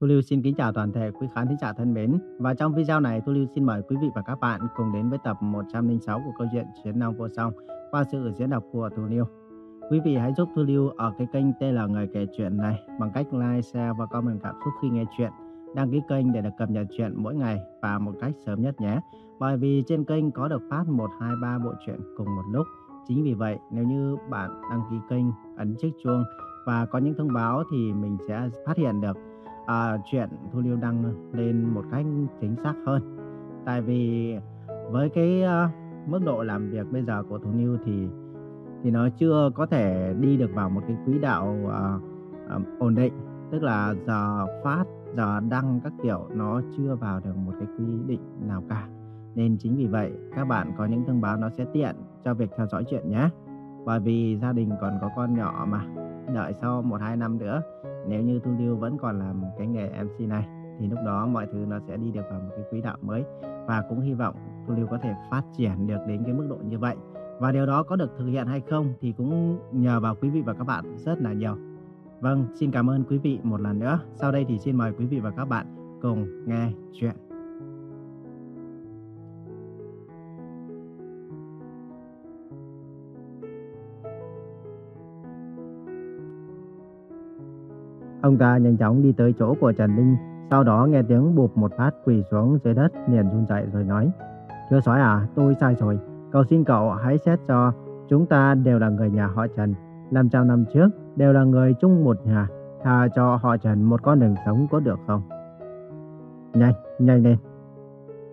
Thu Lưu xin kính chào toàn thể quý khán thính giả thân mến. Và trong video này, Thu Lưu xin mời quý vị và các bạn cùng đến với tập 106 của câu chuyện Chiến Long Vô Song qua sự diễn đọc của Thu Lưu. Quý vị hãy giúp Thu Lưu ở cái kênh tên là Người Kể Chuyện này bằng cách like, share và comment cảm xúc khi nghe chuyện. Đăng ký kênh để được cập nhật chuyện mỗi ngày và một cách sớm nhất nhé. Bởi vì trên kênh có được phát 1, 2, 3 bộ truyện cùng một lúc. Chính vì vậy, nếu như bạn đăng ký kênh, ấn chiếc chuông và có những thông báo thì mình sẽ phát hiện được à, chuyện Thu Liêu đăng lên một cách chính xác hơn. Tại vì với cái uh, mức độ làm việc bây giờ của Thu Liêu thì thì nó chưa có thể đi được vào một cái quỹ đạo uh, uh, ổn định, tức là giờ phát, giờ đăng các kiểu nó chưa vào được một cái quy định nào cả. Nên chính vì vậy các bạn có những thông báo nó sẽ tiện cho việc theo dõi chuyện nhé. Bởi vì gia đình còn có con nhỏ mà đợi sau 1-2 năm nữa nếu như Thu Lưu vẫn còn làm cái nghề MC này thì lúc đó mọi thứ nó sẽ đi được vào một cái quỹ đạo mới và cũng hy vọng Thu Lưu có thể phát triển được đến cái mức độ như vậy và điều đó có được thực hiện hay không thì cũng nhờ vào quý vị và các bạn rất là nhiều. Vâng, xin cảm ơn quý vị một lần nữa. Sau đây thì xin mời quý vị và các bạn cùng nghe chuyện. Ông ta nhanh chóng đi tới chỗ của Trần Ninh, sau đó nghe tiếng bụp một phát quỳ xuống dưới đất liền run rẩy rồi nói: "Thưa sói à, tôi sai rồi, cầu xin cậu hãy xét cho chúng ta đều là người nhà họ Trần, làm trăm năm trước đều là người chung một nhà, tha cho họ Trần một con đường sống có được không?" Nhanh, nhanh lên.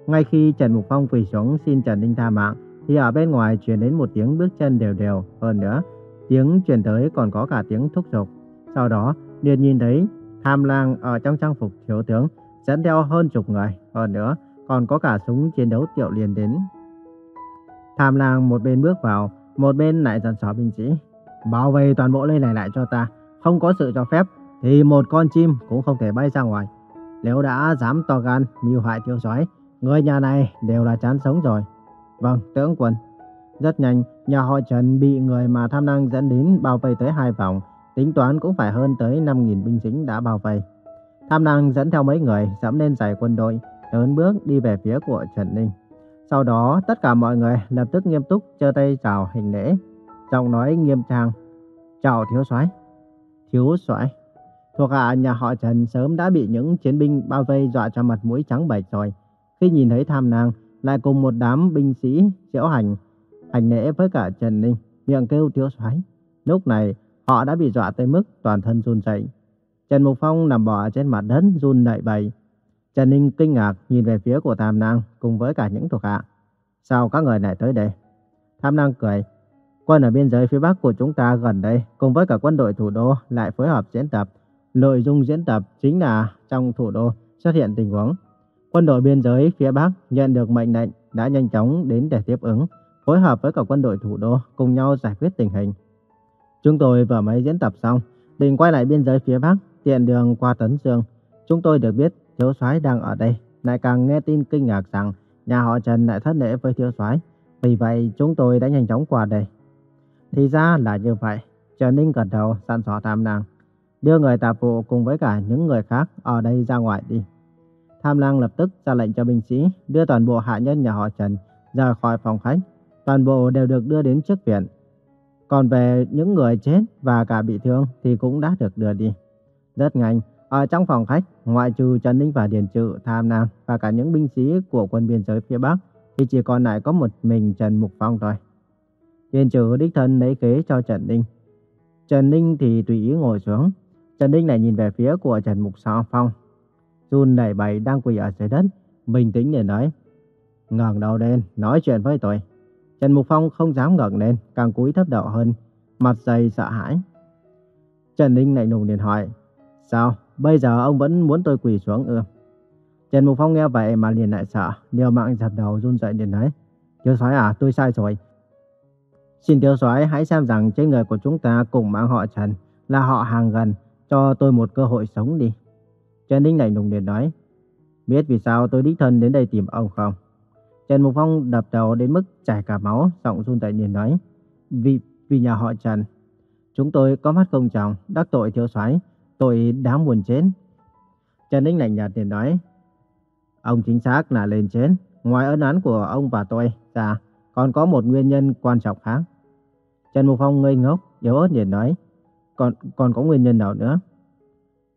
Ngay khi Trần Mục Phong quỳ xuống xin Trần Ninh tha mạng, thì ở bên ngoài truyền đến một tiếng bước chân đều đều, hơn nữa, tiếng truyền tới còn có cả tiếng thúc giục. Sau đó, liền nhìn thấy tham lang ở trong trang phục thiếu tướng dẫn theo hơn chục người. Hơn nữa, còn có cả súng chiến đấu tiểu liền đến. Tham lang một bên bước vào, một bên lại dặn dò binh sĩ. Bảo vệ toàn bộ nơi này lại cho ta. Không có sự cho phép thì một con chim cũng không thể bay ra ngoài. Nếu đã dám to gan, mưu hại thiếu soái, người nhà này đều là chán sống rồi. Vâng, tướng quân. Rất nhanh, nhà họ Trần bị người mà tham năng dẫn đến bao vây tới hai vòng. Tính toán cũng phải hơn tới 5.000 binh lính đã bao vây. Tham năng dẫn theo mấy người dẫm lên giải quân đội, lớn bước đi về phía của Trần Ninh. Sau đó, tất cả mọi người lập tức nghiêm túc giơ tay chào hình lễ. Giọng nói nghiêm trang. Chào thiếu soái. Thiếu soái. Thuộc hạ nhà họ Trần sớm đã bị những chiến binh bao vây dọa cho mặt mũi trắng bệch rồi. Khi nhìn thấy tham năng lại cùng một đám binh sĩ diễu hành, hành lễ với cả Trần Ninh, miệng kêu thiếu soái. Lúc này, Họ đã bị dọa tới mức toàn thân run rẩy. Trần Mục Phong nằm bò trên mặt đất run nảy bầy. Trần Ninh kinh ngạc nhìn về phía của Tam Năng cùng với cả những thuộc hạ. Sao các người lại tới đây? Tam Năng cười. Quân ở biên giới phía Bắc của chúng ta gần đây cùng với cả quân đội thủ đô lại phối hợp diễn tập. Nội dung diễn tập chính là trong thủ đô xuất hiện tình huống. Quân đội biên giới phía Bắc nhận được mệnh lệnh đã nhanh chóng đến để tiếp ứng, phối hợp với cả quân đội thủ đô cùng nhau giải quyết tình hình. Chúng tôi vừa mới diễn tập xong, định quay lại biên giới phía Bắc, tiện đường qua Tấn Dương. Chúng tôi được biết thiếu soái đang ở đây, lại càng nghe tin kinh ngạc rằng nhà họ Trần lại thất lễ với thiếu soái. Vì vậy chúng tôi đã nhanh chóng qua đây. Thì ra là như vậy. Trần Ninh gật đầu sẵn sỏ tham nàng. Đưa người tạp vụ cùng với cả những người khác ở đây ra ngoài đi. Tham lang lập tức ra lệnh cho binh sĩ đưa toàn bộ hạ nhân nhà họ Trần ra khỏi phòng khách. Toàn bộ đều được đưa đến trước viện. Còn về những người chết và cả bị thương thì cũng đã được đưa đi. Rất nhanh, ở trong phòng khách, ngoại trừ Trần Ninh và Điền Trự, Tham Nam và cả những binh sĩ của quân biên giới phía Bắc, thì chỉ còn lại có một mình Trần Mục Phong thôi. Điền Trự đích thân lấy kế cho Trần Ninh. Trần Ninh thì tùy ý ngồi xuống. Trần Ninh lại nhìn về phía của Trần Mục Phong. Jun đẩy bày đang quỳ ở dưới đất, bình tĩnh để nói. ngẩng đầu lên, nói chuyện với tôi. Trần Mục Phong không dám ngẩng lên, càng cúi thấp đầu hơn, mặt dày sợ hãi. Trần Ninh lạnh lùng liền hỏi, sao, bây giờ ông vẫn muốn tôi quỳ xuống ư? Trần Mục Phong nghe vậy mà liền lại sợ, liều mạng dập đầu run rẩy liền nói, Thiếu soái à, tôi sai rồi. Xin thiếu soái hãy xem rằng trên người của chúng ta cùng mang họ Trần là họ hàng gần, cho tôi một cơ hội sống đi. Trần Ninh lạnh lùng liền nói, biết vì sao tôi đích thân đến đây tìm ông không? Trần Mục Phong đập đầu đến mức chảy cả máu, giọng run rẩy nhìn nói: "Vì vì nhà họ Trần, chúng tôi có mắt công chồng, đắc tội thiếu soái, tội đáng buồn chết." Trần Ninh lạnh nhạt liền nói, ông chính xác là lên trên, ngoài ân án của ông và tôi ra, còn có một nguyên nhân quan trọng khác. Trần Mục Phong ngây ngốc, yếu ớt liền nói, còn còn có nguyên nhân nào nữa?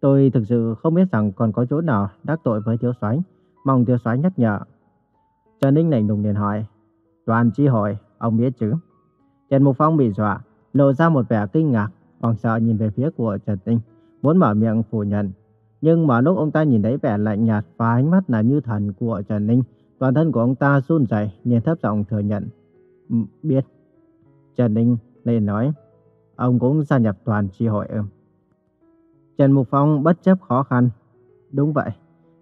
Tôi thực sự không biết rằng còn có chỗ nào đắc tội với thiếu soái, mong thiếu soái nhắc nhở. Trần Ninh lạnh lùng liền hỏi, toàn chi hội, ông biết chứ? Trần Mục Phong bị dọa, lộ ra một vẻ kinh ngạc, hoảng sợ nhìn về phía của Trần Ninh, muốn mở miệng phủ nhận. Nhưng mà lúc ông ta nhìn thấy vẻ lạnh nhạt và ánh mắt là như thần của Trần Ninh, toàn thân của ông ta run rẩy, nhìn thấp giọng thừa nhận. Ừ, biết. Trần Ninh lên nói, ông cũng gia nhập toàn chi hội ư. Trần Mục Phong bất chấp khó khăn. Đúng vậy,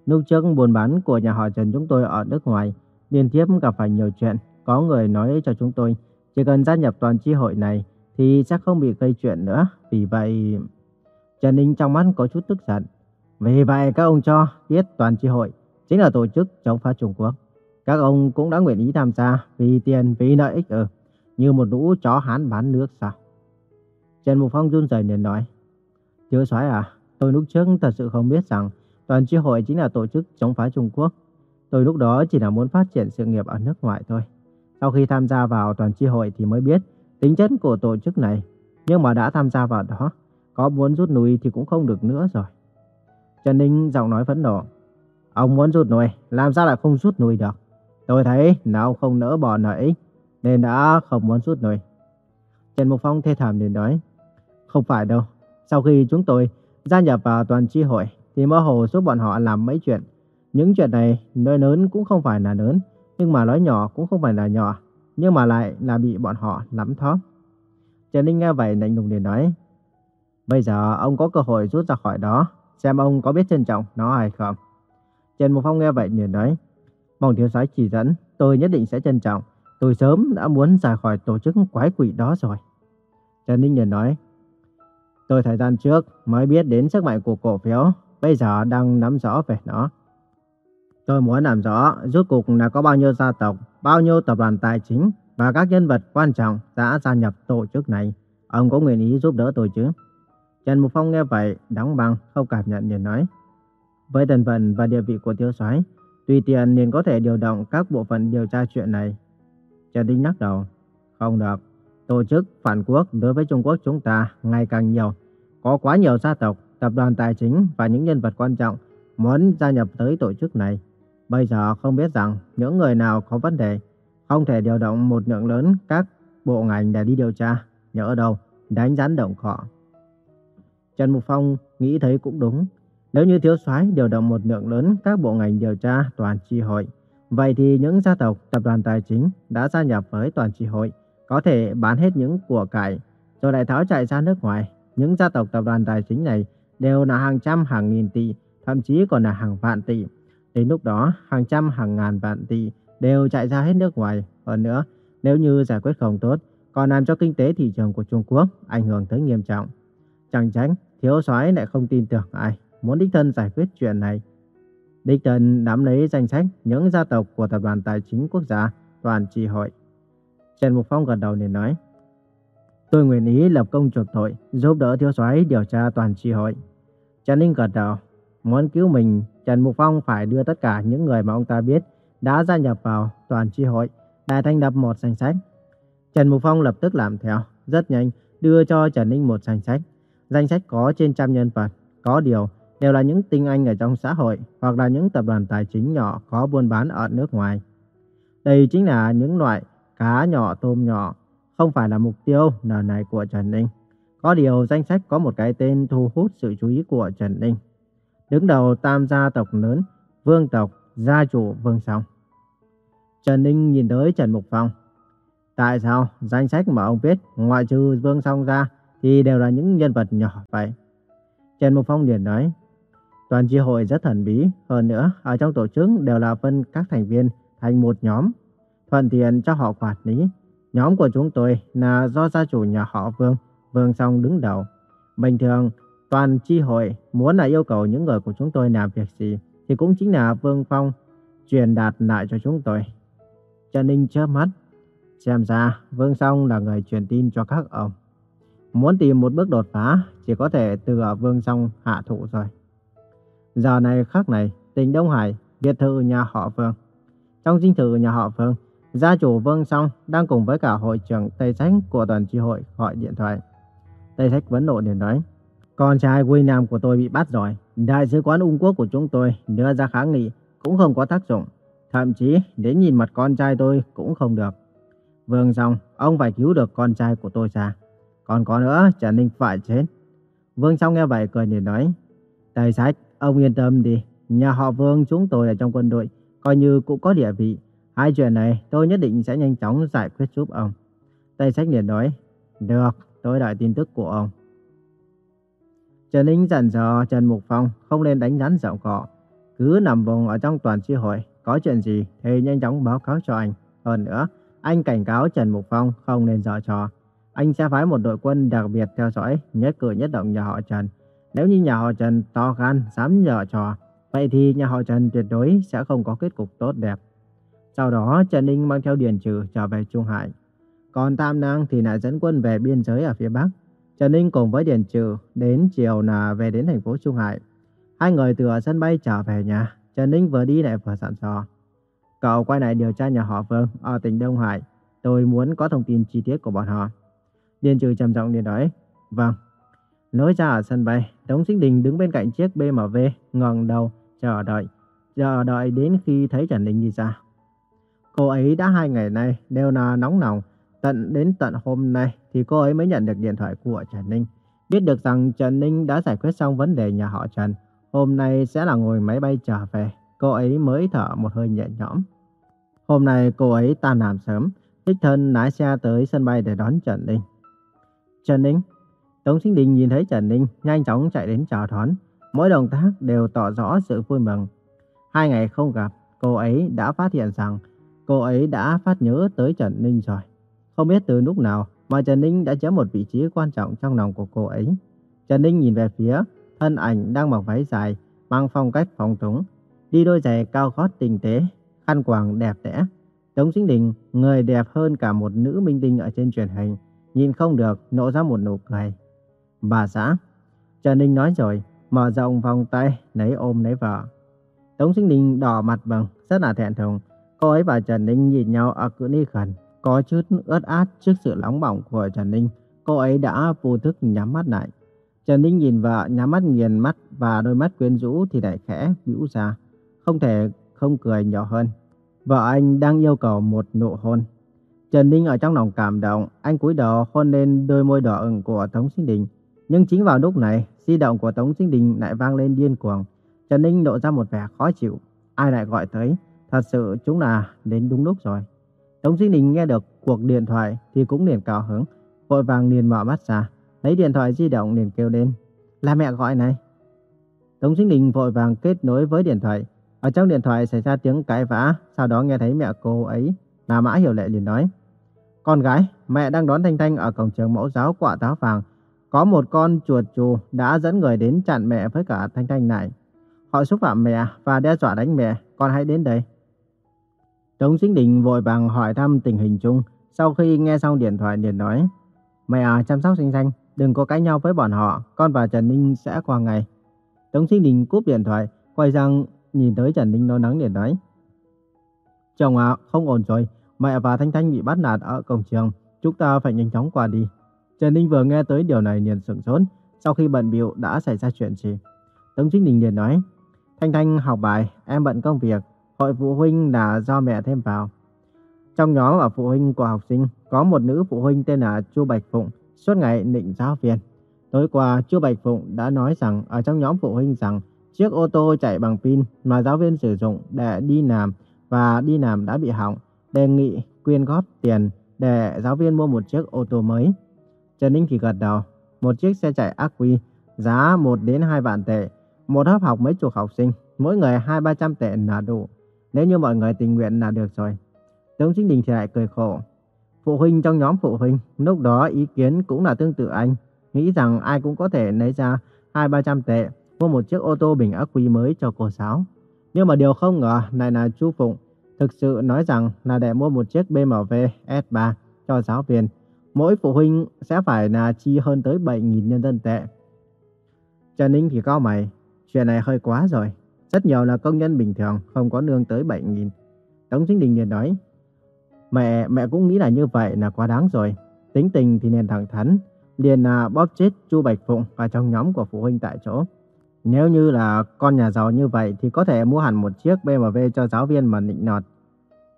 lúc trước buôn bán của nhà họ Trần chúng tôi ở nước ngoài, liên tiếp gặp phải nhiều chuyện. Có người nói cho chúng tôi, chỉ cần gia nhập toàn chi hội này thì chắc không bị gây chuyện nữa. Vì vậy, Trần Ninh trong mắt có chút tức giận. Vì vậy các ông cho biết toàn chi hội chính là tổ chức chống phá Trung Quốc. Các ông cũng đã nguyện ý tham gia vì tiền, vì lợi ích ừ, như một lũ chó hán bán nước sao? Trần Mục Phong run rẩy liền nói. Thiếu soái à, tôi lúc trước thật sự không biết rằng toàn chi hội chính là tổ chức chống phá Trung Quốc. Tôi lúc đó chỉ là muốn phát triển sự nghiệp ở nước ngoài thôi. Sau khi tham gia vào toàn chi hội thì mới biết tính chất của tổ chức này. Nhưng mà đã tham gia vào đó, có muốn rút lui thì cũng không được nữa rồi. Trần Ninh giọng nói phẫn nộ. Ông muốn rút lui, làm sao lại không rút lui được? Tôi thấy nào không nỡ bỏ nãy, nên đã không muốn rút lui. Trần Mục Phong thê thảm liền nói. Không phải đâu, sau khi chúng tôi gia nhập vào toàn chi hội thì mơ hồ giúp bọn họ làm mấy chuyện. Những chuyện này nói lớn cũng không phải là lớn, nhưng mà nói nhỏ cũng không phải là nhỏ, nhưng mà lại là bị bọn họ nắm thóp. Trần Ninh nghe vậy lạnh lùng liền nói, bây giờ ông có cơ hội rút ra khỏi đó, xem ông có biết trân trọng nó hay không. Trần Mục Phong nghe vậy liền nói, mong thiếu soái chỉ dẫn, tôi nhất định sẽ trân trọng. Tôi sớm đã muốn rời khỏi tổ chức quái quỷ đó rồi. Trần Ninh liền nói, tôi thời gian trước mới biết đến sức mạnh của cổ phiếu, bây giờ đang nắm rõ về nó. Tôi muốn làm rõ rốt cuộc là có bao nhiêu gia tộc, bao nhiêu tập đoàn tài chính và các nhân vật quan trọng đã gia nhập tổ chức này. Ông có nguyện ý giúp đỡ tôi chứ? Trần Mục Phong nghe vậy, đóng băng, không cảm nhận liền nói. Với thân phận và địa vị của tiêu soái, tùy tiện liền có thể điều động các bộ phận điều tra chuyện này. Trần Đinh lắc đầu. Không được. Tổ chức phản quốc đối với Trung Quốc chúng ta ngày càng nhiều. Có quá nhiều gia tộc, tập đoàn tài chính và những nhân vật quan trọng muốn gia nhập tới tổ chức này. Bây giờ không biết rằng những người nào có vấn đề, không thể điều động một lượng lớn các bộ ngành để đi điều tra. Nhớ đâu, đánh rắn động cỏ. Trần Mục Phong nghĩ thấy cũng đúng. Nếu như thiếu soái điều động một lượng lớn các bộ ngành điều tra toàn tri hội, vậy thì những gia tộc, tập đoàn tài chính đã gia nhập với toàn tri hội có thể bán hết những của cải, rồi lại tháo chạy ra nước ngoài. Những gia tộc tập đoàn tài chính này đều là hàng trăm hàng nghìn tỷ, thậm chí còn là hàng vạn tỷ. Đến lúc đó, hàng trăm hàng ngàn vạn tỷ đều chạy ra hết nước ngoài. Hơn nữa, nếu như giải quyết không tốt, còn làm cho kinh tế thị trường của Trung Quốc ảnh hưởng tới nghiêm trọng. Chẳng tránh, thiếu soái lại không tin tưởng ai, muốn đích thân giải quyết chuyện này. Đích thân nắm lấy danh sách những gia tộc của Tập đoàn Tài chính Quốc gia toàn trị hội. Trần Mục Phong gật đầu liền nói, Tôi nguyện ý lập công chuộc tội, giúp đỡ thiếu soái điều tra toàn trị hội. Trần Ninh gật đầu, muốn cứu mình, Trần Mục Phong phải đưa tất cả những người mà ông ta biết đã gia nhập vào toàn tri hội để thành lập một danh sách. Trần Mục Phong lập tức làm theo, rất nhanh đưa cho Trần Ninh một danh sách. Danh sách có trên trăm nhân vật, có điều đều là những tinh anh ở trong xã hội hoặc là những tập đoàn tài chính nhỏ có buôn bán ở nước ngoài. Đây chính là những loại cá nhỏ tôm nhỏ, không phải là mục tiêu lần này của Trần Ninh. Có điều danh sách có một cái tên thu hút sự chú ý của Trần Ninh. Đứng đầu tam gia tộc lớn, vương tộc, gia chủ vương song. Trần Ninh nhìn tới Trần Mục Phong. Tại sao danh sách mà ông viết ngoại trừ vương song ra thì đều là những nhân vật nhỏ vậy? Trần Mục Phong liền nói, toàn chi hội rất thần bí, hơn nữa ở trong tổ chức đều là phân các thành viên thành một nhóm, thuận tiện cho họ quản lý. Nhóm của chúng tôi là do gia chủ nhà họ Vương, Vương Song đứng đầu. Bình thường, toàn chi hội muốn là yêu cầu những người của chúng tôi làm việc gì thì cũng chính là Vương Phong truyền đạt lại cho chúng tôi. Trần Ninh chớp mắt, xem ra Vương Song là người truyền tin cho các ông. Muốn tìm một bước đột phá chỉ có thể từ ở Vương Song hạ thủ rồi. Giờ này khắc này, tỉnh Đông Hải, biệt thự nhà họ Vương. Trong dinh thự nhà họ Vương, gia chủ Vương Song đang cùng với cả hội trưởng Tây Sách của toàn tri hội gọi điện thoại. Tây Sách vấn nộ điện nói, con trai William của tôi bị bắt rồi. Đại sứ quán Ung Quốc của chúng tôi đưa ra kháng nghị cũng không có tác dụng. Thậm chí đến nhìn mặt con trai tôi cũng không được. Vương Song, ông phải cứu được con trai của tôi ra. Còn có nữa, Trần Ninh phải chết. Vương Song nghe vậy cười để nói, Tây Sách, ông yên tâm đi. Nhà họ Vương chúng tôi ở trong quân đội, coi như cũng có địa vị. Hai chuyện này tôi nhất định sẽ nhanh chóng giải quyết giúp ông. Tây Sách liền nói, được, tôi đợi tin tức của ông. Trần Ninh dặn dò Trần Mục Phong không nên đánh rắn dạo cọ. Cứ nằm vùng ở trong toàn tri hội, có chuyện gì thì nhanh chóng báo cáo cho anh. Hơn nữa, anh cảnh cáo Trần Mục Phong không nên dở trò. Anh sẽ phái một đội quân đặc biệt theo dõi nhất cử nhất động nhà họ Trần. Nếu như nhà họ Trần to gan dám dở trò, vậy thì nhà họ Trần tuyệt đối sẽ không có kết cục tốt đẹp. Sau đó Trần Ninh mang theo Điền Trừ trở về Trung Hải. Còn Tam Nang thì lại dẫn quân về biên giới ở phía Bắc. Trần Ninh cùng với Điền Trừ đến chiều là về đến thành phố Trung Hải. Hai người từ ở sân bay trở về nhà. Trần Ninh vừa đi lại vừa dặn dò. Cậu quay lại điều tra nhà họ Vương ở tỉnh Đông Hải. Tôi muốn có thông tin chi tiết của bọn họ. Điền Trừ trầm giọng liền nói. Vâng. Lối ra ở sân bay, Tống Sinh Đình đứng bên cạnh chiếc BMW, ngẩng đầu, chờ đợi. Chờ đợi đến khi thấy Trần Ninh đi ra. Cô ấy đã hai ngày nay đều là nóng nòng. Tận đến tận hôm nay thì cô ấy mới nhận được điện thoại của Trần Ninh. Biết được rằng Trần Ninh đã giải quyết xong vấn đề nhà họ Trần. Hôm nay sẽ là ngồi máy bay trở về. Cô ấy mới thở một hơi nhẹ nhõm. Hôm nay cô ấy tan làm sớm. Đích thân lái xe tới sân bay để đón Trần Ninh. Trần Ninh. Tống Sinh Đình nhìn thấy Trần Ninh nhanh chóng chạy đến chào đón. Mỗi động tác đều tỏ rõ sự vui mừng. Hai ngày không gặp, cô ấy đã phát hiện rằng cô ấy đã phát nhớ tới Trần Ninh rồi. Không biết từ lúc nào mà Trần Ninh đã chiếm một vị trí quan trọng trong lòng của cô ấy. Trần Ninh nhìn về phía thân ảnh đang mặc váy dài, mang phong cách phong túng, đi đôi giày cao gót tinh tế, khăn quàng đẹp đẽ. Tống Sinh Đình, người đẹp hơn cả một nữ minh tinh ở trên truyền hình, nhìn không được nổ ra một nụ cười. Bà xã, Trần Ninh nói rồi, mở rộng vòng tay, lấy ôm lấy vợ. Tống Sinh Đình đỏ mặt bằng, rất là thẹn thùng. Cô ấy và Trần Ninh nhìn nhau ở cự ni gần, có chút ướt át trước sự nóng bỏng của Trần Ninh. Cô ấy đã vô thức nhắm mắt lại. Trần Ninh nhìn vợ nhắm mắt nghiền mắt và đôi mắt quyến rũ thì lại khẽ bĩu ra. Không thể không cười nhỏ hơn. Vợ anh đang yêu cầu một nụ hôn. Trần Ninh ở trong lòng cảm động, anh cúi đầu hôn lên đôi môi đỏ ửng của Tống Sinh Đình. Nhưng chính vào lúc này, di động của Tống Sinh Đình lại vang lên điên cuồng. Trần Ninh lộ ra một vẻ khó chịu. Ai lại gọi tới? Thật sự chúng là đến đúng lúc rồi. Tống Duy Đình nghe được cuộc điện thoại thì cũng liền cao hứng, vội vàng liền mở mắt ra, lấy điện thoại di động liền kêu lên. Là mẹ gọi này. Tống Duy Đình vội vàng kết nối với điện thoại. Ở trong điện thoại xảy ra tiếng cãi vã, sau đó nghe thấy mẹ cô ấy là Mã Hiểu Lệ liền nói. Con gái, mẹ đang đón Thanh Thanh ở cổng trường mẫu giáo quả táo vàng. Có một con chuột chù đã dẫn người đến chặn mẹ với cả Thanh Thanh này. Họ xúc phạm mẹ và đe dọa đánh mẹ, con hãy đến đây. Tống Sinh Đình vội vàng hỏi thăm tình hình chung. Sau khi nghe xong điện thoại liền nói, Mẹ à, chăm sóc xinh xanh, đừng có cãi nhau với bọn họ, con và Trần Ninh sẽ qua ngày. Tống Sinh Đình cúp điện thoại, quay sang nhìn tới Trần Ninh nôn nắng liền nói, Chồng à, không ổn rồi, mẹ và Thanh Thanh bị bắt nạt ở cổng trường, chúng ta phải nhanh chóng qua đi. Trần Ninh vừa nghe tới điều này liền sửng sốt, sau khi bận biểu đã xảy ra chuyện gì. Tống Sinh Đình liền nói, Thanh Thanh học bài, em bận công việc, hội phụ huynh là do mẹ thêm vào. Trong nhóm ở phụ huynh của học sinh, có một nữ phụ huynh tên là Chu Bạch Phụng, suốt ngày nịnh giáo viên. Tối qua, Chu Bạch Phụng đã nói rằng ở trong nhóm phụ huynh rằng chiếc ô tô chạy bằng pin mà giáo viên sử dụng để đi làm và đi làm đã bị hỏng, đề nghị quyên góp tiền để giáo viên mua một chiếc ô tô mới. Trần Ninh thì gật đầu, một chiếc xe chạy ác quy, giá 1 đến 2 vạn tệ, một lớp học mấy chục học sinh, mỗi người 2-300 tệ là đủ. Nếu như mọi người tình nguyện là được rồi. Tống Chính Đình thì lại cười khổ. Phụ huynh trong nhóm phụ huynh, lúc đó ý kiến cũng là tương tự anh. Nghĩ rằng ai cũng có thể lấy ra 2-300 tệ, mua một chiếc ô tô bình ắc quy mới cho cô Sáu. Nhưng mà điều không ngờ này là chú Phụng thực sự nói rằng là để mua một chiếc BMW S3 cho giáo viên. Mỗi phụ huynh sẽ phải là chi hơn tới 7.000 nhân dân tệ. Trần Ninh thì cao mày. chuyện này hơi quá rồi. Rất nhiều là công nhân bình thường, không có lương tới 7.000. Tống Chính Đình liền nói, mẹ mẹ cũng nghĩ là như vậy là quá đáng rồi. Tính tình thì nên thẳng thắn, liền à, bóp chết Chu Bạch Phụng và trong nhóm của phụ huynh tại chỗ. Nếu như là con nhà giàu như vậy thì có thể mua hẳn một chiếc BMW cho giáo viên mà nịnh nọt.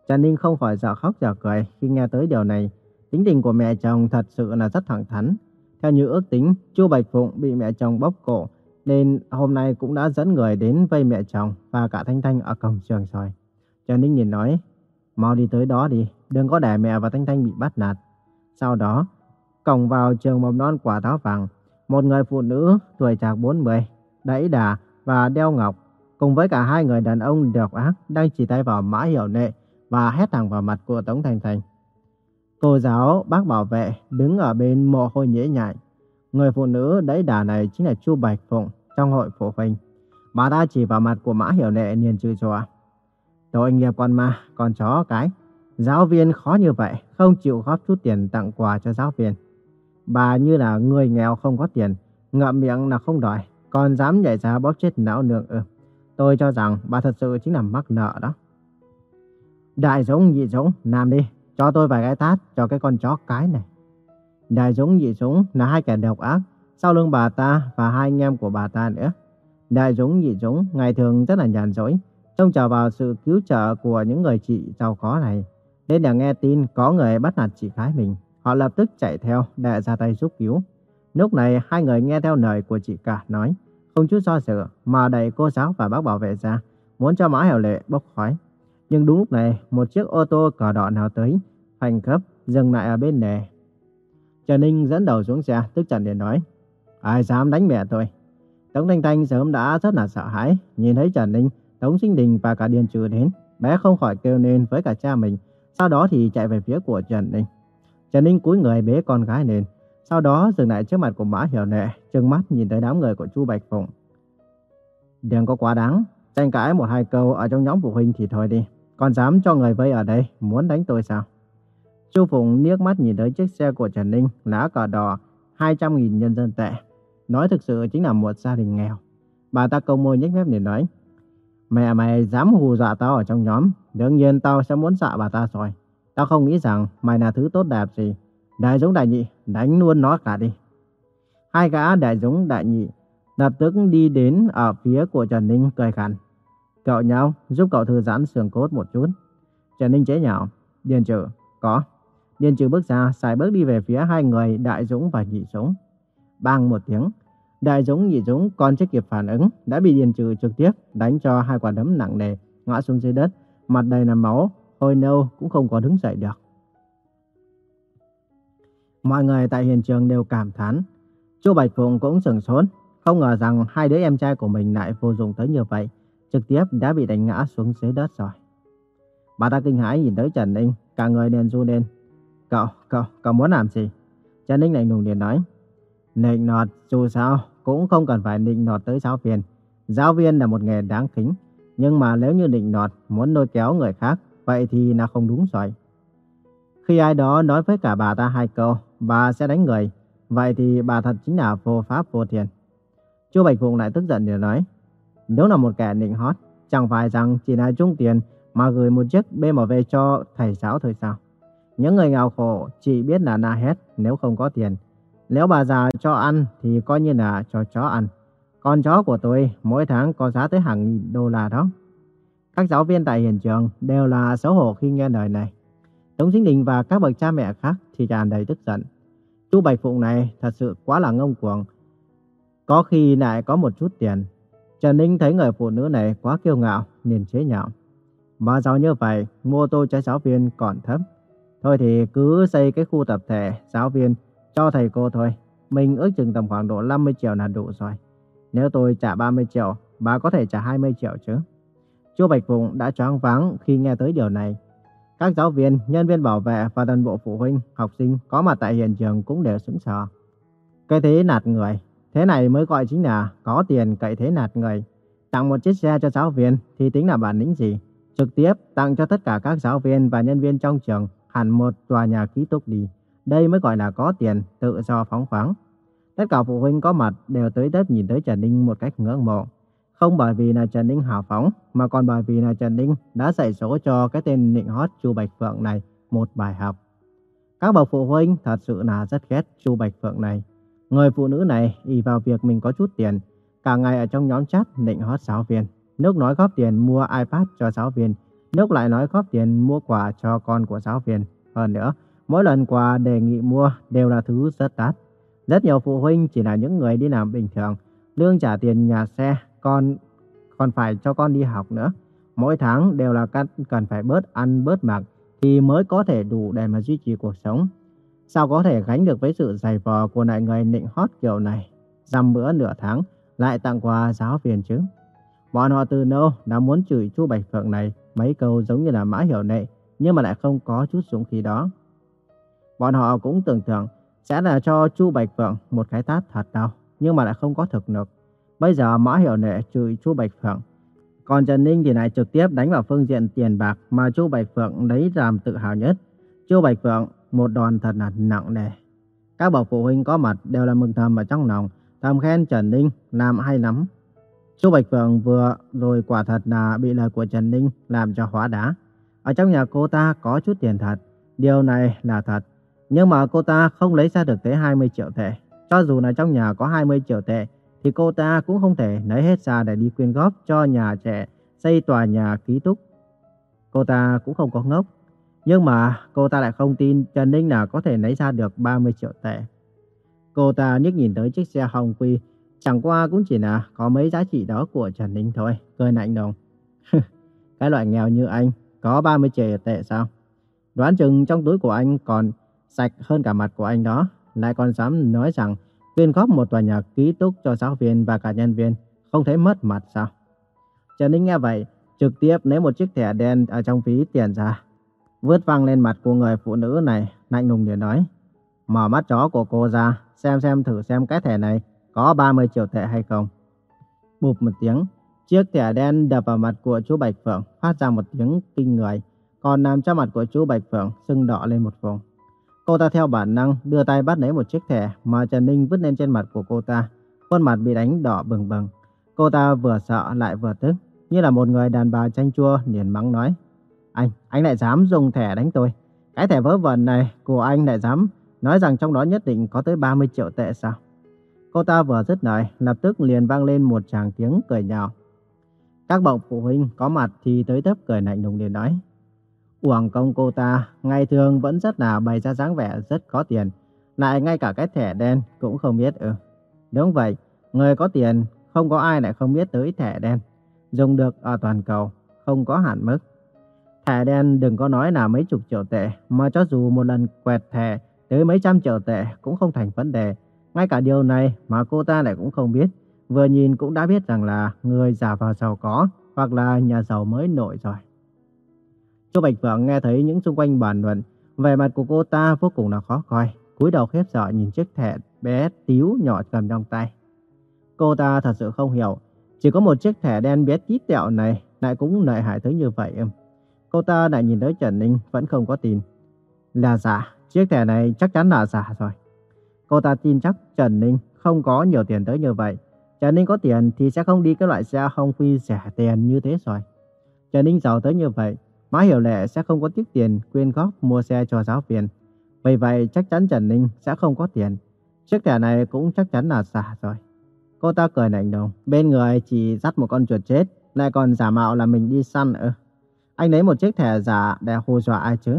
Trần Ninh không khỏi dở khóc dở cười khi nghe tới điều này. Tính tình của mẹ chồng thật sự là rất thẳng thắn. Theo như ước tính, Chu Bạch Phụng bị mẹ chồng bóp cổ, nên hôm nay cũng đã dẫn người đến vây mẹ chồng và cả Thanh Thanh ở cổng trường rồi. Trần Ninh nhìn nói, mau đi tới đó đi, đừng có để mẹ và Thanh Thanh bị bắt nạt. Sau đó, cổng vào trường mầm non quả táo vàng, một người phụ nữ tuổi chạc 40, đẩy đà và đeo ngọc, cùng với cả hai người đàn ông độc ác đang chỉ tay vào Mã Hiểu Nệ và hét thẳng vào mặt của Tống Thanh Thanh. Cô giáo, bác bảo vệ đứng ở bên mồ hôi nhễ nhại. Người phụ nữ đẩy đà này chính là Chu Bạch Phụng trong hội phụ huynh. Bà ta chỉ vào mặt của Mã Hiểu Lệ liền chửi chó. Tội nghiệp con ma, con chó cái. Giáo viên khó như vậy, không chịu góp chút tiền tặng quà cho giáo viên. Bà như là người nghèo không có tiền, ngậm miệng là không đòi, còn dám nhảy ra bóp chết não nương ư. Tôi cho rằng bà thật sự chính là mắc nợ đó. Đại Dũng, nhị Dũng, làm đi, cho tôi vài cái tát cho cái con chó cái này. Đại Dũng, nhị Dũng là hai kẻ độc ác, sau lưng bà ta và hai anh em của bà ta nữa. Đại Dũng, nhị Dũng ngày thường rất là nhàn rỗi, trông chờ vào sự cứu trợ của những người chị giàu có này. Nên là nghe tin có người bắt nạt chị gái mình, họ lập tức chạy theo để ra tay giúp cứu. Lúc này hai người nghe theo lời của chị cả nói, không chút do dự mà đẩy cô giáo và bác bảo vệ ra, muốn cho Mã Hảo Lệ bốc khói. Nhưng đúng lúc này, một chiếc ô tô cờ đỏ nào tới, phanh gấp dừng lại ở bên nề. Trần Ninh dẫn đầu xuống xe, tức giận để nói, ai dám đánh mẹ tôi. Tống Thanh Thanh sớm đã rất là sợ hãi, nhìn thấy Trần Ninh, Tống Sinh Đình và cả Điền Trừ đến, bé không khỏi kêu lên với cả cha mình, sau đó thì chạy về phía của Trần Ninh. Trần Ninh cúi người bế con gái lên, sau đó dừng lại trước mặt của Mã Hiểu Nệ, trừng mắt nhìn tới đám người của Chu Bạch Phụng. Đừng có quá đáng, tranh cãi một hai câu ở trong nhóm phụ huynh thì thôi đi. Còn dám cho người vây ở đây, muốn đánh tôi sao? Chu Phụng liếc mắt nhìn tới chiếc xe của Trần Ninh, lá cờ đỏ, 200.000 nhân dân tệ. Nói thực sự chính là một gia đình nghèo. Bà ta câu môi nhếch mép để nói, Mẹ mày dám hù dọa tao ở trong nhóm, đương nhiên tao sẽ muốn dọa bà ta rồi. Tao không nghĩ rằng mày là thứ tốt đẹp gì. Đại Dũng Đại Nhị, đánh luôn nó cả đi. Hai gã Đại Dũng Đại Nhị lập tức đi đến ở phía của Trần Ninh cười khăn. Cậu nhau giúp cậu thư giãn xương cốt một chút. Trần Ninh chế nhạo. Điền trừ, có. Điền trừ bước ra, xài bước đi về phía hai người Đại Dũng và Nhị Dũng. Bang một tiếng, Đại Dũng Nhị Dũng còn chưa kịp phản ứng, đã bị Điền trừ trực tiếp đánh cho hai quả đấm nặng nề, ngã xuống dưới đất, mặt đầy là máu, hồi nâu cũng không có đứng dậy được. Mọi người tại hiện trường đều cảm thán. Chu Bạch Phụng cũng sửng sốt, không ngờ rằng hai đứa em trai của mình lại vô dụng tới như vậy, trực tiếp đã bị đánh ngã xuống dưới đất rồi. Bà ta kinh hãi nhìn tới Trần Ninh, cả người liền run lên. Cậu, cậu, cậu muốn làm gì? Trần Ninh lạnh lùng liền nói. Nịnh nọt, dù sao, cũng không cần phải nịnh nọt tới giáo viên. Giáo viên là một nghề đáng kính, nhưng mà nếu như nịnh nọt muốn lôi kéo người khác, vậy thì là không đúng rồi. Khi ai đó nói với cả bà ta hai câu, bà sẽ đánh người, vậy thì bà thật chính là vô pháp vô thiền. Chu Bạch Phụng lại tức giận để nói, nếu là một kẻ nịnh hót, chẳng phải rằng chỉ là trung tiền mà gửi một chiếc BMW cho thầy giáo thôi sao? Những người nghèo khổ chỉ biết là na hét nếu không có tiền. Nếu bà già cho ăn thì coi như là cho chó ăn. Con chó của tôi mỗi tháng có giá tới hàng nghìn đô la đó. Các giáo viên tại hiện trường đều là xấu hổ khi nghe lời này. Tống Sinh Đình và các bậc cha mẹ khác thì tràn đầy tức giận. Chú Bạch Phụng này thật sự quá là ngông cuồng. Có khi lại có một chút tiền. Trần Ninh thấy người phụ nữ này quá kiêu ngạo, nên chế nhạo. Mà giàu như vậy, mua tô cho giáo viên còn thấp. Thôi thì cứ xây cái khu tập thể giáo viên cho thầy cô thôi. Mình ước chừng tầm khoảng độ 50 triệu là đủ rồi. Nếu tôi trả 30 triệu, bà có thể trả 20 triệu chứ. Chu Bạch Phụng đã choáng váng khi nghe tới điều này. Các giáo viên, nhân viên bảo vệ và toàn bộ phụ huynh, học sinh có mặt tại hiện trường cũng đều sững sờ. Cái thế nạt người, thế này mới gọi chính là có tiền cậy thế nạt người. Tặng một chiếc xe cho giáo viên thì tính là bản lĩnh gì? Trực tiếp tặng cho tất cả các giáo viên và nhân viên trong trường hẳn một tòa nhà ký túc đi. Đây mới gọi là có tiền, tự do phóng khoáng. Tất cả phụ huynh có mặt đều tới tấp nhìn tới Trần Ninh một cách ngưỡng mộ. Không bởi vì là Trần Ninh hào phóng, mà còn bởi vì là Trần Ninh đã dạy dỗ cho cái tên nịnh hót Chu Bạch Phượng này một bài học. Các bậc phụ huynh thật sự là rất ghét Chu Bạch Phượng này. Người phụ nữ này ý vào việc mình có chút tiền, cả ngày ở trong nhóm chat nịnh hót giáo viên. nước nói góp tiền mua iPad cho giáo viên, nước lại nói góp tiền mua quà cho con của giáo viên. Hơn nữa, mỗi lần quà đề nghị mua đều là thứ rất đắt. Rất nhiều phụ huynh chỉ là những người đi làm bình thường, lương trả tiền nhà xe, con còn phải cho con đi học nữa. Mỗi tháng đều là cần phải bớt ăn bớt mặc thì mới có thể đủ để mà duy trì cuộc sống. Sao có thể gánh được với sự dày vò của lại người nịnh hót kiểu này? Dăm bữa nửa tháng lại tặng quà giáo viên chứ. Bọn họ từ lâu đã muốn chửi chú Bạch Phượng này mấy câu giống như là mã hiểu nệ, nhưng mà lại không có chút dũng khí đó. Bọn họ cũng tưởng tượng sẽ là cho Chu Bạch Phượng một cái tát thật đau, nhưng mà lại không có thực lực. Bây giờ Mã Hiểu Nệ chửi Chu Bạch Phượng. Còn Trần Ninh thì lại trực tiếp đánh vào phương diện tiền bạc mà Chu Bạch Phượng lấy làm tự hào nhất. Chu Bạch Phượng một đòn thật là nặng nề. Các bậc phụ huynh có mặt đều là mừng thầm ở trong lòng, thầm khen Trần Ninh làm hay lắm. Chu Bạch Phượng vừa rồi quả thật là bị lời của Trần Ninh làm cho hóa đá. Ở trong nhà cô ta có chút tiền thật, điều này là thật. Nhưng mà cô ta không lấy ra được tới 20 triệu tệ. Cho dù là trong nhà có 20 triệu tệ, thì cô ta cũng không thể lấy hết ra để đi quyên góp cho nhà trẻ xây tòa nhà ký túc. Cô ta cũng không có ngốc. Nhưng mà cô ta lại không tin Trần Ninh là có thể lấy ra được 30 triệu tệ. Cô ta nhức nhìn tới chiếc xe Hồng Quy, chẳng qua cũng chỉ là có mấy giá trị đó của Trần Ninh thôi, cười lạnh đồng. Cái loại nghèo như anh, có 30 triệu tệ sao? Đoán chừng trong túi của anh còn sạch hơn cả mặt của anh đó, lại còn dám nói rằng quyên góp một tòa nhà ký túc cho giáo viên và cả nhân viên, không thấy mất mặt sao? Trần Ninh nghe vậy, trực tiếp lấy một chiếc thẻ đen ở trong ví tiền ra, vứt văng lên mặt của người phụ nữ này, lạnh lùng để nói. Mở mắt chó của cô ra, xem xem thử xem cái thẻ này có 30 triệu tệ hay không. Bụp một tiếng, chiếc thẻ đen đập vào mặt của chú Bạch Phượng, phát ra một tiếng kinh người, còn làm cho mặt của chú Bạch Phượng sưng đỏ lên một vùng. Cô ta theo bản năng đưa tay bắt lấy một chiếc thẻ mà Trần Ninh vứt lên trên mặt của cô ta. Khuôn mặt bị đánh đỏ bừng bừng. Cô ta vừa sợ lại vừa tức, như là một người đàn bà chanh chua liền mắng nói. Anh, anh lại dám dùng thẻ đánh tôi. Cái thẻ vớ vẩn này của anh lại dám nói rằng trong đó nhất định có tới 30 triệu tệ sao? Cô ta vừa dứt lời, lập tức liền vang lên một tràng tiếng cười nhạo. Các bậc phụ huynh có mặt thì tới tấp cười lạnh lùng liền nói. Uổng công cô ta, ngày thường vẫn rất là bày ra dáng vẻ rất có tiền. Lại ngay cả cái thẻ đen cũng không biết ư. Đúng vậy, người có tiền không có ai lại không biết tới thẻ đen. Dùng được ở toàn cầu, không có hạn mức. Thẻ đen đừng có nói là mấy chục triệu tệ, mà cho dù một lần quẹt thẻ tới mấy trăm triệu tệ cũng không thành vấn đề. Ngay cả điều này mà cô ta lại cũng không biết. Vừa nhìn cũng đã biết rằng là người giả vào giàu có hoặc là nhà giàu mới nổi rồi. Chu Bạch Phượng nghe thấy những xung quanh bàn luận, vẻ mặt của cô ta vô cùng là khó coi, cúi đầu khép sợ nhìn chiếc thẻ bé tíu nhỏ cầm trong tay. Cô ta thật sự không hiểu, chỉ có một chiếc thẻ đen bé tí tẹo này lại cũng lợi hại tới như vậy em. Cô ta lại nhìn tới Trần Ninh vẫn không có tin. Là giả, chiếc thẻ này chắc chắn là giả rồi. Cô ta tin chắc Trần Ninh không có nhiều tiền tới như vậy. Trần Ninh có tiền thì sẽ không đi cái loại xe không phi rẻ tiền như thế rồi. Trần Ninh giàu tới như vậy, Má Hiểu Lệ sẽ không có tiếc tiền quyên góp mua xe cho giáo viên. Vì vậy chắc chắn Trần Ninh sẽ không có tiền. Chiếc thẻ này cũng chắc chắn là giả rồi. Cô ta cười lạnh đồng. Bên người chỉ dắt một con chuột chết, lại còn giả mạo là mình đi săn ư? Anh lấy một chiếc thẻ giả để hù dọa ai chứ?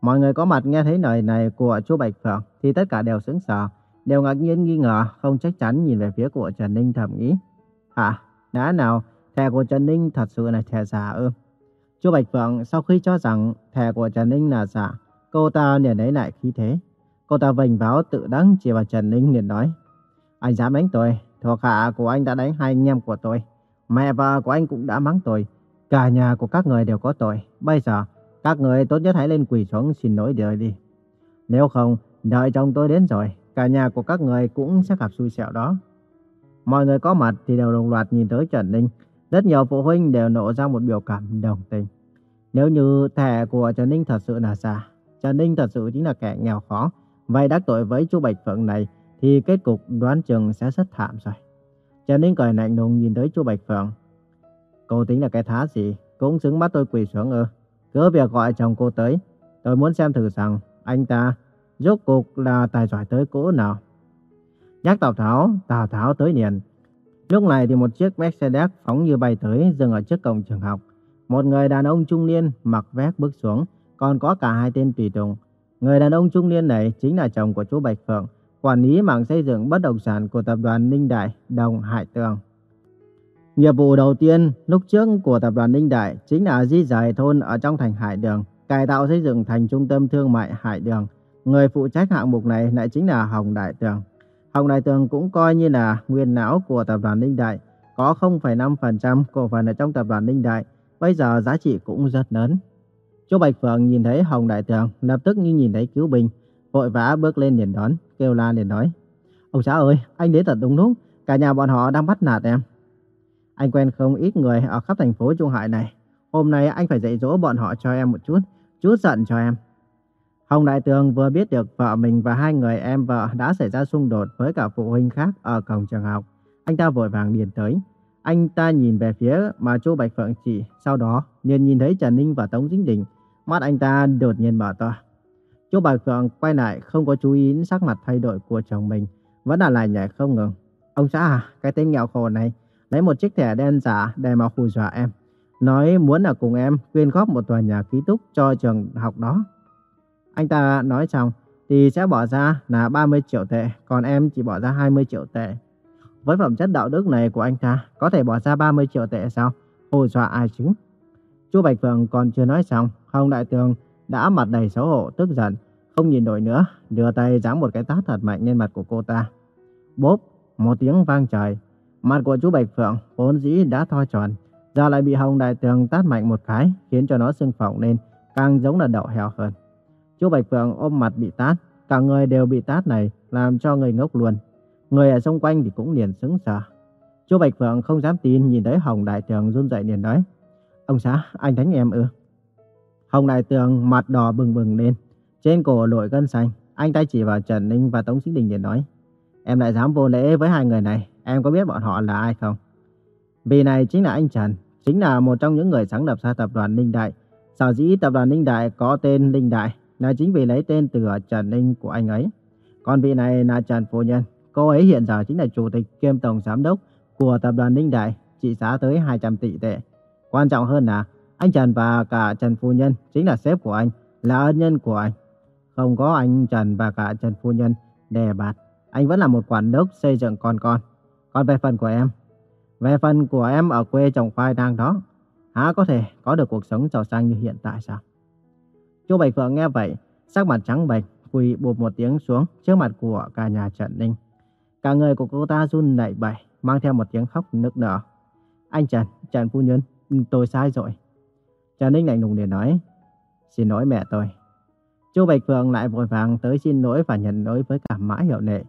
Mọi người có mặt nghe thấy lời này của chú Bạch Phượng thì tất cả đều sững sờ, đều ngạc nhiên nghi ngờ, không chắc chắn nhìn về phía của Trần Ninh thầm nghĩ. Hả? Đã nào, thẻ của Trần Ninh thật sự là thẻ giả ư? Chu Bạch Phượng sau khi cho rằng thẻ của Trần Ninh là giả, cô ta liền lấy lại khí thế. Cô ta vành váo tự đắng chỉ vào Trần Ninh liền nói. Anh dám đánh tôi, thuộc hạ của anh đã đánh hai anh em của tôi. Mẹ và của anh cũng đã mắng tôi. Cả nhà của các người đều có tội. Bây giờ, các người tốt nhất hãy lên quỳ xuống xin lỗi đời đi. Nếu không, đợi chồng tôi đến rồi, cả nhà của các người cũng sẽ gặp xui xẻo đó. Mọi người có mặt thì đều đồng loạt nhìn tới Trần Ninh. Rất nhiều phụ huynh đều nộ ra một biểu cảm đồng tình. Nếu như thẻ của Trần Ninh thật sự là giả, Trần Ninh thật sự chính là kẻ nghèo khó, vậy đắc tội với chú Bạch Phượng này thì kết cục đoán chừng sẽ rất thảm rồi. Trần Ninh cười lạnh lùng nhìn tới chú Bạch Phượng. Cô tính là cái thá gì, cũng xứng bắt tôi quỳ xuống ư. Cứ việc gọi chồng cô tới, tôi muốn xem thử rằng anh ta rốt cuộc là tài giỏi tới cỗ nào. Nhắc Tào Tháo, Tào Tháo tới liền. Lúc này thì một chiếc Mercedes phóng như bay tới dừng ở trước cổng trường học. Một người đàn ông trung niên mặc vest bước xuống, còn có cả hai tên tùy tùng. Người đàn ông trung niên này chính là chồng của chú Bạch Phượng, quản lý mảng xây dựng bất động sản của tập đoàn Ninh Đại, Đồng Hải Tường. Nghiệp vụ đầu tiên lúc trước của tập đoàn Ninh Đại chính là di rời thôn ở trong thành Hải Đường, cải tạo xây dựng thành trung tâm thương mại Hải Đường. Người phụ trách hạng mục này lại chính là Hồng Đại Tường. Hồng Đại Tường cũng coi như là nguyên não của tập đoàn Ninh Đại, có 0,5% cổ phần ở trong tập đoàn Ninh Đại, bây giờ giá trị cũng rất lớn. Chú Bạch Phượng nhìn thấy Hồng Đại Tường, lập tức như nhìn thấy cứu binh, vội vã bước lên liền đón, kêu la liền nói. Ông xã ơi, anh đến thật đúng lúc, cả nhà bọn họ đang bắt nạt em. Anh quen không ít người ở khắp thành phố Trung Hải này. Hôm nay anh phải dạy dỗ bọn họ cho em một chút, chút giận cho em. Hồng Đại Tường vừa biết được vợ mình và hai người em vợ đã xảy ra xung đột với cả phụ huynh khác ở cổng trường học. Anh ta vội vàng điền tới. Anh ta nhìn về phía mà chú Bạch Phượng chỉ, sau đó liền nhìn thấy Trần Ninh và Tống Dính Đình. Mắt anh ta đột nhiên mở to. Chú Bạch Phượng quay lại không có chú ý đến sắc mặt thay đổi của chồng mình, vẫn là lại nhảy không ngừng. Ông xã à, cái tên nghèo khổ này, lấy một chiếc thẻ đen giả để mà hù dọa em. Nói muốn là cùng em quyên góp một tòa nhà ký túc cho trường học đó. Anh ta nói xong thì sẽ bỏ ra là 30 triệu tệ, còn em chỉ bỏ ra 20 triệu tệ. Với phẩm chất đạo đức này của anh ta, có thể bỏ ra 30 triệu tệ sao? Hù dọa ai chứ? Chu Bạch Phượng còn chưa nói xong, Hồng Đại Tường đã mặt đầy xấu hổ, tức giận, không nhìn nổi nữa, đưa tay giáng một cái tát thật mạnh lên mặt của cô ta. Bốp, một tiếng vang trời, mặt của chú Bạch Phượng vốn dĩ đã thoi tròn, giờ lại bị Hồng Đại Tường tát mạnh một cái, khiến cho nó sưng phồng lên, càng giống là đậu heo hơn. Chú Bạch Phượng ôm mặt bị tát, cả người đều bị tát này, làm cho người ngốc luôn. Người ở xung quanh thì cũng liền sững sờ. Chú Bạch Phượng không dám tin nhìn thấy Hồng Đại Tường run rẩy liền nói. Ông xã, anh đánh em ư? Hồng Đại Tường mặt đỏ bừng bừng lên, trên cổ lội gân xanh. Anh tay chỉ vào Trần Ninh và Tống Sinh Đình liền nói. Em lại dám vô lễ với hai người này, em có biết bọn họ là ai không? Vì này chính là anh Trần, chính là một trong những người sáng lập ra tập đoàn Ninh Đại. Sở dĩ tập đoàn Ninh Đại có tên Ninh Đại là chính vì lấy tên từ Trần Ninh của anh ấy. Còn vị này là Trần Phu Nhân, cô ấy hiện giờ chính là chủ tịch kiêm tổng giám đốc của tập đoàn Ninh Đại, trị giá tới 200 tỷ tệ. Quan trọng hơn là anh Trần và cả Trần Phu Nhân chính là sếp của anh, là ân nhân của anh. Không có anh Trần và cả Trần Phu Nhân đè bạt, anh vẫn là một quản đốc xây dựng con con. Còn về phần của em, về phần của em ở quê trồng khoai lang đó, há có thể có được cuộc sống giàu sang như hiện tại sao? Chu Bạch Phượng nghe vậy, sắc mặt trắng bệch, quỳ bụp một tiếng xuống trước mặt của cả nhà Trần Ninh. Cả người của cô ta run lẩy bẩy, mang theo một tiếng khóc nức nở. Anh Trần, Trần Phu Nhân, tôi sai rồi. Trần Ninh lạnh lùng để nói, xin lỗi mẹ tôi. Chu Bạch Phượng lại vội vàng tới xin lỗi và nhận lỗi với cả Mã Hiểu Lệ.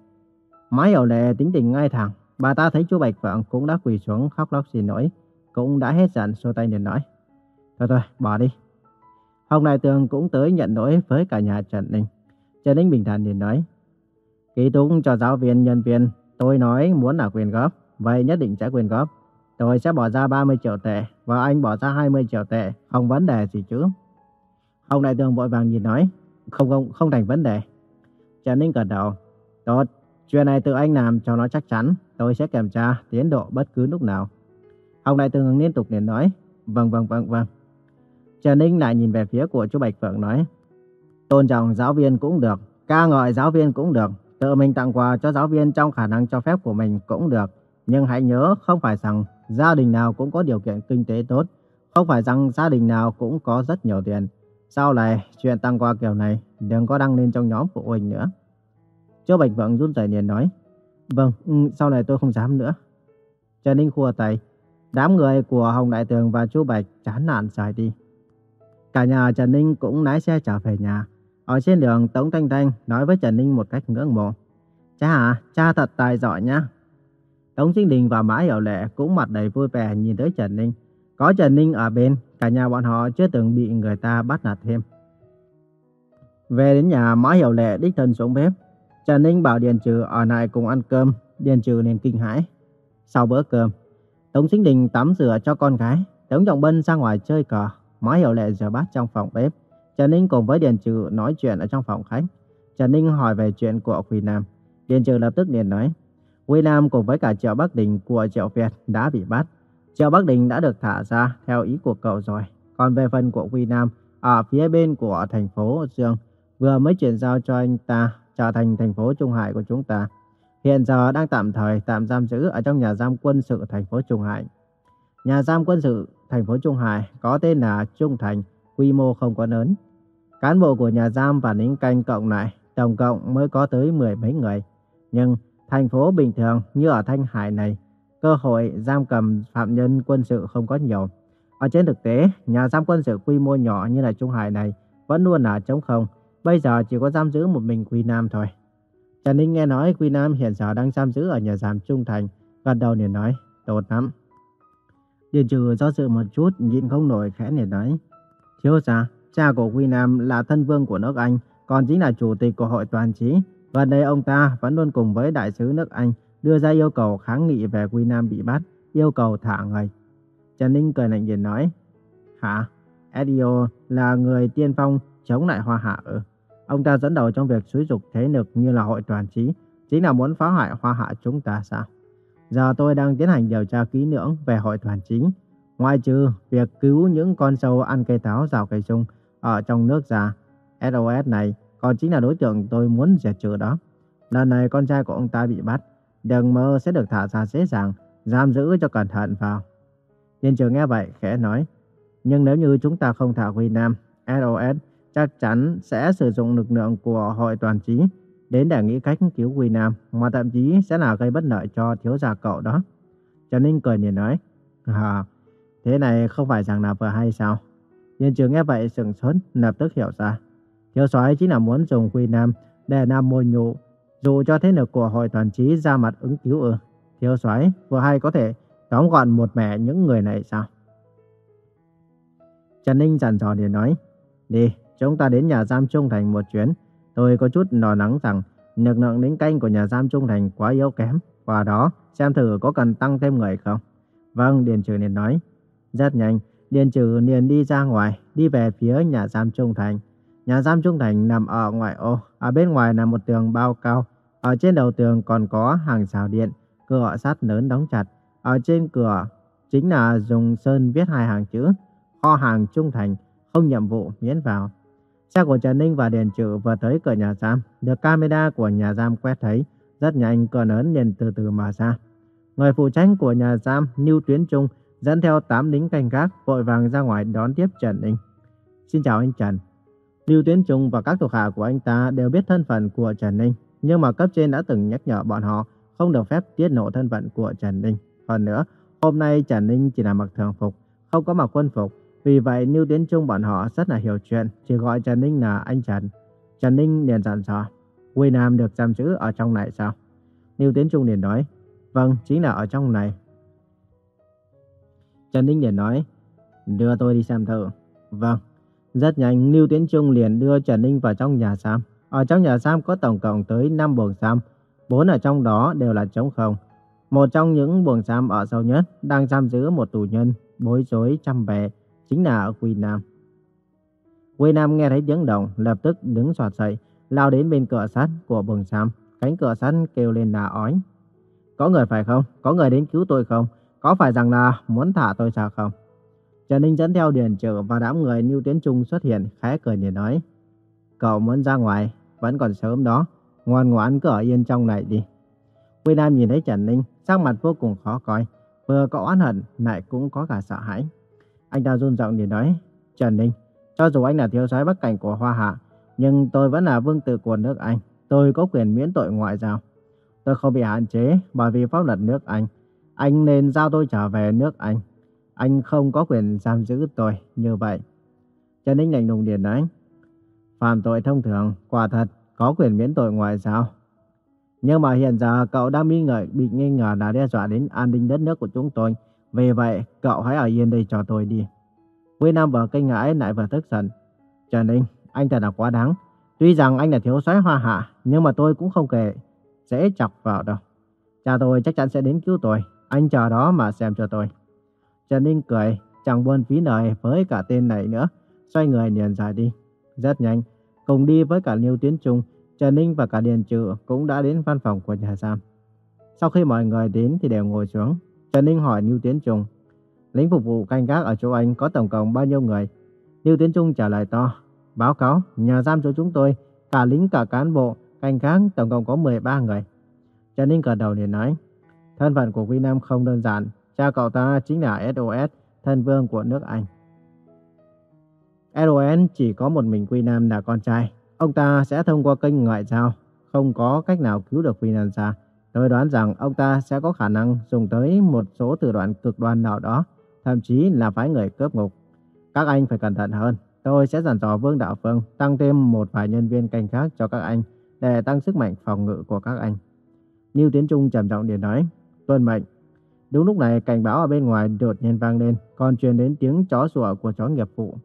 Mã Hiểu Lệ tính tình ngay thẳng, bà ta thấy Chu Bạch Phượng cũng đã quỳ xuống khóc lóc xin lỗi, cũng đã hết giận xô tay liền nói. Thôi thôi, bỏ đi. Hồng Đại Tường cũng tới nhận lỗi với cả nhà Trần Ninh. Trần Ninh bình thản liền nói, ký túc cho giáo viên, nhân viên, tôi nói muốn là quyền góp, vậy nhất định sẽ quyền góp. Tôi sẽ bỏ ra 30 triệu tệ và anh bỏ ra 20 triệu tệ, không vấn đề gì chứ. Hồng Đại Tường vội vàng nhìn nói, không không không thành vấn đề. Trần Ninh gật đầu, tốt, chuyện này tự anh làm cho nó chắc chắn, tôi sẽ kiểm tra tiến độ bất cứ lúc nào. Hồng Đại Tường liên tục liền nói, vâng vâng vâng vâng. Trần Ninh lại nhìn về phía của chú Bạch Phượng nói, tôn trọng giáo viên cũng được, ca ngợi giáo viên cũng được, tự mình tặng quà cho giáo viên trong khả năng cho phép của mình cũng được. Nhưng hãy nhớ không phải rằng gia đình nào cũng có điều kiện kinh tế tốt, không phải rằng gia đình nào cũng có rất nhiều tiền. Sau này, chuyện tặng quà kiểu này đừng có đăng lên trong nhóm phụ huynh nữa. Chú Bạch Phượng run rẩy liền nói, Vâng, ừ, sau này tôi không dám nữa. Trần Ninh khua tay, đám người của Hồng Đại Tường và chú Bạch chán nản rời đi. Cả nhà Trần Ninh cũng lái xe trở về nhà. Ở trên đường Tống Thanh Thanh nói với Trần Ninh một cách ngưỡng mộ. Cha à, cha thật tài giỏi nhá. Tống Trinh Đình và Mã Hiểu Lệ cũng mặt đầy vui vẻ nhìn tới Trần Ninh. Có Trần Ninh ở bên, cả nhà bọn họ chưa từng bị người ta bắt nạt thêm. Về đến nhà, Mã Hiểu Lệ đích thân xuống bếp. Trần Ninh bảo Điền Trừ ở lại cùng ăn cơm. Điền Trừ liền kinh hãi. Sau bữa cơm, Tống Trinh Đình tắm rửa cho con gái, Tống Trọng Bân ra ngoài chơi cờ, Má Hiểu Lệ rửa bát trong phòng bếp. Trần Ninh cùng với Điền Trừ nói chuyện ở trong phòng khách. Trần Ninh hỏi về chuyện của Quỳ Nam. Điền Trừ lập tức liền nói, Quy Nam cùng với cả Triệu Bắc Đình của Triệu Việt đã bị bắt. Triệu Bắc Đình đã được thả ra theo ý của cậu rồi. Còn về phần của Quy Nam, ở phía bên của thành phố Dương, vừa mới chuyển giao cho anh ta trở thành thành phố Trung Hải của chúng ta. Hiện giờ đang tạm thời tạm giam giữ ở trong nhà giam quân sự thành phố Trung Hải. Nhà giam quân sự thành phố Trung Hải có tên là Trung Thành, quy mô không quá lớn. Cán bộ của nhà giam và lính canh cộng lại, tổng cộng mới có tới mười mấy người. Nhưng thành phố bình thường như ở Thanh Hải này, cơ hội giam cầm phạm nhân quân sự không có nhiều. Ở trên thực tế, nhà giam quân sự quy mô nhỏ như là Trung Hải này vẫn luôn là trống không. Bây giờ chỉ có giam giữ một mình Quy Nam thôi. Trần Ninh nghe nói Quy Nam hiện giờ đang giam giữ ở nhà giam Trung Thành. Gật đầu liền nói, tốt lắm. Điền trừ do dự một chút, nhịn không nổi khẽ nể nói. Thiếu gia, cha của Quy Nam là thân vương của nước Anh, còn chính là chủ tịch của hội toàn trí. Gần đây ông ta vẫn luôn cùng với đại sứ nước Anh đưa ra yêu cầu kháng nghị về Quy Nam bị bắt, yêu cầu thả người. Trần Ninh cười lạnh nhìn nói, Hả? Edio là người tiên phong chống lại Hoa Hạ ư? Ông ta dẫn đầu trong việc xúi dục thế lực như là hội toàn trí, chính là muốn phá hoại Hoa Hạ chúng ta sao? Giờ tôi đang tiến hành điều tra kỹ lưỡng về hội toàn chính. Ngoài trừ việc cứu những con sâu ăn cây táo rào cây sung ở trong nước ra, SOS này còn chính là đối tượng tôi muốn diệt trừ đó. Lần này con trai của ông ta bị bắt, đừng mơ sẽ được thả ra dễ dàng, giam giữ cho cẩn thận vào. Tiên trường nghe vậy, khẽ nói, nhưng nếu như chúng ta không thả Huy Nam, SOS chắc chắn sẽ sử dụng lực lượng của hội toàn trí đến để nghĩ cách cứu Quỳ Nam, mà thậm chí sẽ là gây bất lợi cho thiếu gia cậu đó. Trần Ninh cười nhìn nói, À, thế này không phải rằng là vừa hay sao? Nhân trường nghe vậy sừng sốt, lập tức hiểu ra. Thiếu soái chính là muốn dùng Quỳ Nam để Nam môi nhụ, dù cho thế lực của hội toàn trí ra mặt ứng cứu ư. Thiếu soái vừa hay có thể tóm gọn một mẹ những người này sao? Trần Ninh dặn dò để nói, đi, chúng ta đến nhà giam Trung Thành một chuyến. Tôi có chút lo lắng rằng lực lượng lính canh của nhà giam Trung Thành quá yếu kém. Qua đó, xem thử có cần tăng thêm người không? Vâng, Điền Trừ liền nói. Rất nhanh, Điền Trừ liền đi ra ngoài, đi về phía nhà giam Trung Thành. Nhà giam Trung Thành nằm ở ngoại ô, ở bên ngoài là một tường bao cao. Ở trên đầu tường còn có hàng rào điện, cửa sắt lớn đóng chặt. Ở trên cửa chính là dùng sơn viết hai hàng chữ, kho hàng Trung Thành, không nhiệm vụ miễn vào. Xe của Trần Ninh và Điền Trự vừa tới cửa nhà giam, được camera của nhà giam quét thấy. Rất nhanh cửa lớn liền từ từ mở ra. Người phụ trách của nhà giam Lưu Tuyến Trung dẫn theo 8 lính canh gác vội vàng ra ngoài đón tiếp Trần Ninh. Xin chào anh Trần. Lưu Tuyến Trung và các thuộc hạ của anh ta đều biết thân phận của Trần Ninh, nhưng mà cấp trên đã từng nhắc nhở bọn họ không được phép tiết lộ thân phận của Trần Ninh. Hơn nữa, hôm nay Trần Ninh chỉ là mặc thường phục, không có mặc quân phục, vì vậy Lưu Tiến Trung bọn họ rất là hiểu chuyện, chỉ gọi Trần Ninh là anh Trần. Trần Ninh liền dặn dò, Quy Nam được giam giữ ở trong này sao? Lưu Tiến Trung liền nói, vâng, chính là ở trong này. Trần Ninh liền nói, đưa tôi đi xem thử. Vâng. Rất nhanh, Lưu Tiến Trung liền đưa Trần Ninh vào trong nhà giam. Ở trong nhà giam có tổng cộng tới 5 buồng giam, bốn ở trong đó đều là trống không. Một trong những buồng giam ở sâu nhất đang giam giữ một tù nhân bối rối trăm bề chính là Quy Nam. Quy Nam nghe thấy tiếng động, lập tức đứng soạt dậy, lao đến bên cửa sắt của bừng giam. Cánh cửa sắt kêu lên là ói. Có người phải không? Có người đến cứu tôi không? Có phải rằng là muốn thả tôi sao không? Trần Ninh dẫn theo Điền Trừ và đám người Lưu Tiến Trung xuất hiện, khẽ cười để nói. Cậu muốn ra ngoài, vẫn còn sớm đó, ngoan ngoãn cứ ở yên trong này đi. Quy Nam nhìn thấy Trần Ninh, sắc mặt vô cùng khó coi, vừa có oán hận, lại cũng có cả sợ hãi. Anh ta run giọng để nói, Trần Ninh, cho dù anh là thiếu soái bắc cảnh của Hoa Hạ, nhưng tôi vẫn là vương tử của nước Anh, tôi có quyền miễn tội ngoại giao. Tôi không bị hạn chế bởi vì pháp luật nước Anh. Anh nên giao tôi trở về nước Anh. Anh không có quyền giam giữ tôi như vậy. Trần Ninh lạnh lùng điện nói. Phạm tội thông thường, quả thật, có quyền miễn tội ngoại giao. Nhưng mà hiện giờ cậu đang nghi ngợi bị nghi ngờ là đe dọa đến an ninh đất nước của chúng tôi. Vì vậy, cậu hãy ở yên đây cho tôi đi. Quy Nam vừa kinh ngãi lại vừa tức giận. Trần Ninh, anh thật là quá đáng. Tuy rằng anh là thiếu soái hoa hạ, nhưng mà tôi cũng không kể dễ chọc vào đâu. Cha tôi chắc chắn sẽ đến cứu tôi. Anh chờ đó mà xem cho tôi. Trần Ninh cười, chẳng buồn phí lời với cả tên này nữa. Xoay người liền rời đi. Rất nhanh, cùng đi với cả Liêu Tiến Trung, Trần Ninh và cả Điền Trự cũng đã đến văn phòng của nhà giam. Sau khi mọi người đến thì đều ngồi xuống. Trần Ninh hỏi Lưu Tiến Trung, lính phục vụ canh gác ở chỗ anh có tổng cộng bao nhiêu người? Lưu Tiến Trung trả lời to, báo cáo, nhà giam chỗ chúng tôi, cả lính cả cán bộ, canh gác tổng cộng có 13 người. Trần Ninh gật đầu liền nói, thân phận của Quy Nam không đơn giản, cha cậu ta chính là SOS, thân vương của nước Anh. SOS chỉ có một mình Quy Nam là con trai, ông ta sẽ thông qua kênh ngoại giao, không có cách nào cứu được Quy Nam ra. Tôi đoán rằng ông ta sẽ có khả năng dùng tới một số thủ đoạn cực đoan nào đó, thậm chí là phái người cướp ngục. Các anh phải cẩn thận hơn. Tôi sẽ dặn dò Vương Đạo Phương tăng thêm một vài nhân viên canh khác cho các anh để tăng sức mạnh phòng ngự của các anh. Lưu Tiến Trung trầm giọng điện nói, tuân mệnh. Đúng lúc này cảnh báo ở bên ngoài đột nhiên vang lên, còn truyền đến tiếng chó sủa của chó nghiệp vụ.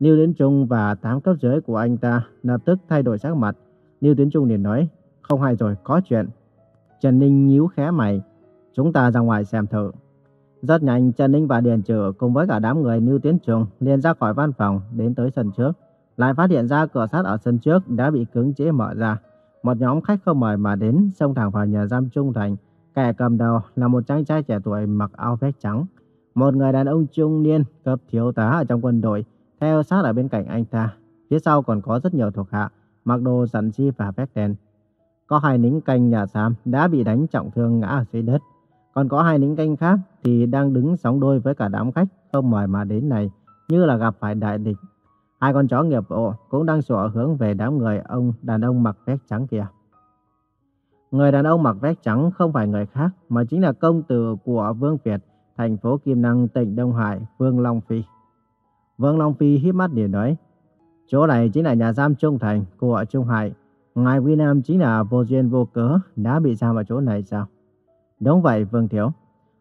Lưu Tiến Trung và tám cấp dưới của anh ta lập tức thay đổi sắc mặt. Lưu Tiến Trung liền nói, không hay rồi, có chuyện. Trần Ninh nhíu khẽ mày, chúng ta ra ngoài xem thử. Rất nhanh, Trần Ninh và Điền Trừ cùng với cả đám người Niu Tiến Trường liền ra khỏi văn phòng đến tới sân trước. Lại phát hiện ra cửa sắt ở sân trước đã bị cứng chế mở ra. Một nhóm khách không mời mà đến xông thẳng vào nhà giam Trung Thành. Kẻ cầm đầu là một chàng trai trẻ tuổi mặc áo vest trắng. Một người đàn ông trung niên cấp thiếu tá ở trong quân đội theo sát ở bên cạnh anh ta. Phía sau còn có rất nhiều thuộc hạ mặc đồ giản chi và vest đen. Có hai lính canh nhà Sam đã bị đánh trọng thương ngã ở dưới đất. Còn có hai lính canh khác thì đang đứng sóng đôi với cả đám khách không mời mà đến này như là gặp phải đại địch. Hai con chó nghiệp vụ cũng đang sủa hướng về đám người ông đàn ông mặc vest trắng kia. Người đàn ông mặc vest trắng không phải người khác mà chính là công tử của Vương Việt, thành phố Kim Năng, tỉnh Đông Hải, Vương Long Phi. Vương Long Phi hít mắt để nói, chỗ này chính là nhà giam Trung Thành của Trung Hải. Ngài Quy Nam chính là vô duyên vô cớ đã bị giam ở chỗ này sao? Đúng vậy Vương Thiếu.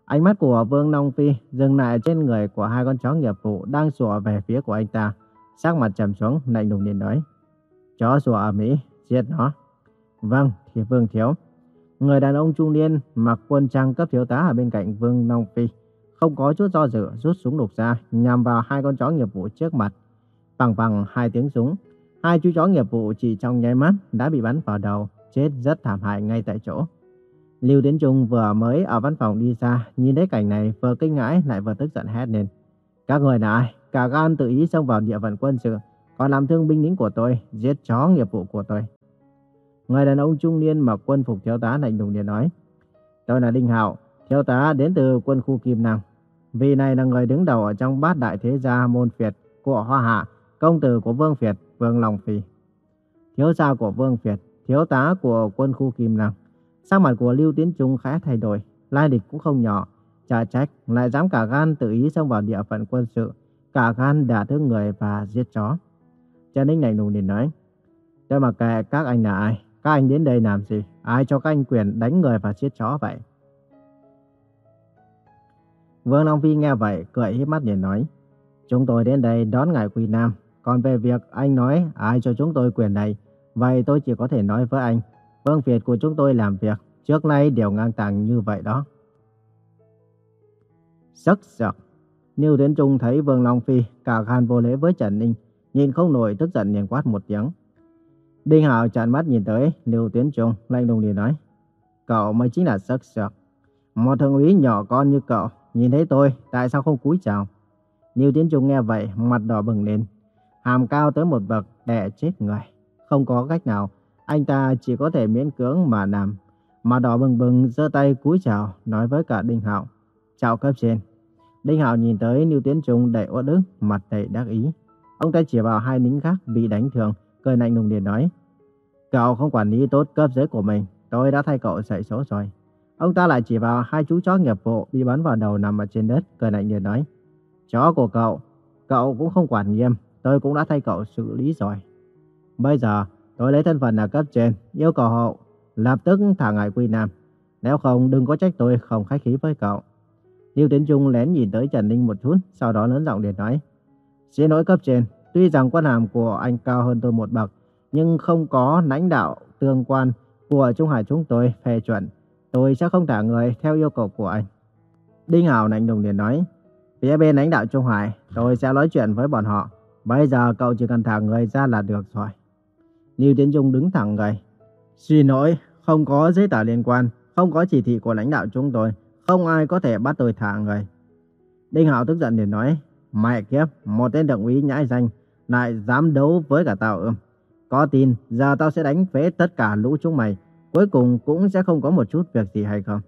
Ánh mắt của Vương Long Phi dừng lại trên người của hai con chó nghiệp vụ đang sủa về phía của anh ta. Sắc mặt trầm xuống, lạnh lùng nhìn nói. Chó sủa ở Mỹ, giết nó. Vâng, thì Vương Thiếu. Người đàn ông trung niên mặc quân trang cấp thiếu tá ở bên cạnh Vương Long Phi. Không có chút do dự, rút súng đục ra, nhằm vào hai con chó nghiệp vụ trước mặt. Bằng bằng hai tiếng súng, hai chú chó nghiệp vụ chỉ trong nháy mắt đã bị bắn vào đầu, chết rất thảm hại ngay tại chỗ. Lưu Tiến Trung vừa mới ở văn phòng đi ra, nhìn thấy cảnh này vừa kinh ngãi lại vừa tức giận hét lên. Các người là ai? Cả gan tự ý xông vào địa phận quân sự, còn làm thương binh lính của tôi, giết chó nghiệp vụ của tôi. Người đàn ông trung niên mặc quân phục thiếu tá lạnh lùng liền nói. Tôi là Đinh Hạo, thiếu tá đến từ quân khu Kim Năng. Vị này là người đứng đầu ở trong bát đại thế gia môn Việt của Hoa Hạ, công tử của Vương Việt, Vương Long Phi. Thiếu gia của Vương Việt, thiếu tá của quân khu Kim Lăng. Sắc mặt của Lưu Tiến Trung khá thay đổi, lai địch cũng không nhỏ. Chả trách, lại dám cả gan tự ý xông vào địa phận quân sự, cả gan đả thương người và giết chó. Trần Ninh lạnh lùng liền nói, tôi mặc kệ các anh là ai, các anh đến đây làm gì, ai cho các anh quyền đánh người và giết chó vậy? Vương Long Phi nghe vậy, cười híp mắt liền nói, chúng tôi đến đây đón ngài Quỳ Nam, còn về việc anh nói ai cho chúng tôi quyền này, vậy tôi chỉ có thể nói với anh, Vương Việt của chúng tôi làm việc trước nay đều ngang tàng như vậy đó. Sắc sặc. Niêu Tiến Trung thấy Vương Long Phi cả gan vô lễ với Trần Ninh, nhìn không nổi tức giận liền quát một tiếng. Đinh Hạo trợn mắt nhìn tới Niêu Tiến Trung, lạnh lùng liền nói: "Cậu mới chính là sắc sặc. Một thượng úy nhỏ con như cậu, nhìn thấy tôi, tại sao không cúi chào?" Niêu Tiến Trung nghe vậy, mặt đỏ bừng lên, hàm cao tới một bậc đè chết người, không có cách nào, anh ta chỉ có thể miễn cưỡng mà làm. Mà đỏ bừng bừng giơ tay cúi chào, nói với cả Đinh Hạo. Chào cấp trên. Đinh Hạo nhìn tới Lưu Tiến Trung đầy uất ức, mặt đầy đắc ý. Ông ta chỉ vào hai lính khác bị đánh thương, cười lạnh lùng liền nói. Cậu không quản lý tốt cấp dưới của mình, tôi đã thay cậu dạy số rồi. Ông ta lại chỉ vào hai chú chó nghiệp vụ bị bắn vào đầu nằm ở trên đất, cười lạnh liền nói. Chó của cậu, cậu cũng không quản nghiêm, tôi cũng đã thay cậu xử lý rồi. Bây giờ, tôi lấy thân phận là cấp trên, yêu cầu họ lập tức thả ngài Quy Nam. Nếu không, đừng có trách tôi không khách khí với cậu. Lưu Tiến Trung lén nhìn tới Trần Ninh một chút, sau đó lớn giọng để nói. Xin lỗi cấp trên, tuy rằng quan hàm của anh cao hơn tôi một bậc, nhưng không có lãnh đạo tương quan của Trung Hải chúng tôi phê chuẩn. Tôi sẽ không thả người theo yêu cầu của anh. Đinh Hảo lạnh lùng liền nói, phía bên lãnh đạo Trung Hải, tôi sẽ nói chuyện với bọn họ. Bây giờ cậu chỉ cần thả người ra là được rồi. Lưu Tiến Trung đứng thẳng người. Xin lỗi, không có giấy tờ liên quan, không có chỉ thị của lãnh đạo chúng tôi, không ai có thể bắt tôi thả người. Đinh Hạo tức giận để nói, mẹ kiếp, một tên thượng úy nhãi danh, lại dám đấu với cả tao ưm. Có tin, giờ tao sẽ đánh phế tất cả lũ chúng mày, cuối cùng cũng sẽ không có một chút việc gì hay không.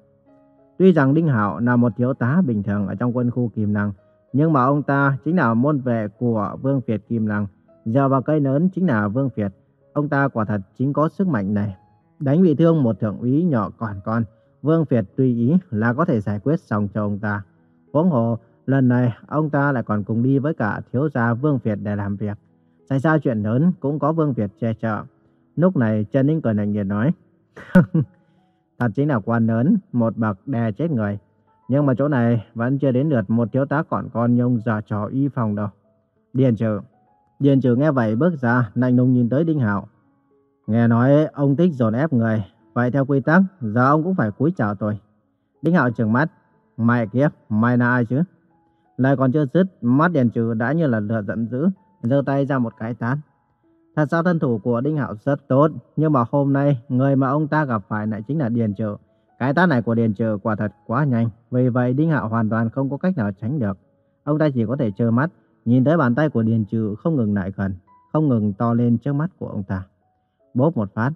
Tuy rằng Đinh Hạo là một thiếu tá bình thường ở trong quân khu Kim năng nhưng mà ông ta chính là môn vệ của Vương Việt Kim Lăng. Giờ vào cây lớn chính là Vương Việt. Ông ta quả thật chính có sức mạnh này. Đánh bị thương một thượng úy nhỏ còn con, Vương Việt tùy ý là có thể giải quyết xong cho ông ta. Huống hồ, lần này ông ta lại còn cùng đi với cả thiếu gia Vương Việt để làm việc. Xảy ra chuyện lớn cũng có Vương Việt che chở. Lúc này Trần Ninh cười lạnh nhiệt nói. Thật chính là quan lớn, một bậc đè chết người. Nhưng mà chỗ này vẫn chưa đến lượt một thiếu tá còn con nhông giả trò y phòng đâu. Điền trừ. Điền trừ nghe vậy bước ra, lạnh lùng nhìn tới Đinh Hạo. Nghe nói ông thích dồn ép người, vậy theo quy tắc, giờ ông cũng phải cúi chào tôi. Đinh Hạo trừng mắt, mày kiếp, mày là ai chứ? Lời còn chưa dứt, mắt Điền trừ đã như là lửa giận dữ, giơ tay ra một cái tán Thật ra thân thủ của Đinh Hạo rất tốt, nhưng mà hôm nay người mà ông ta gặp phải lại chính là Điền Trừ. Cái tát này của Điền Trừ quả thật quá nhanh, vì vậy Đinh Hạo hoàn toàn không có cách nào tránh được. Ông ta chỉ có thể trơ mắt, nhìn tới bàn tay của Điền Trừ không ngừng lại gần, không ngừng to lên trước mắt của ông ta. Bốp một phát,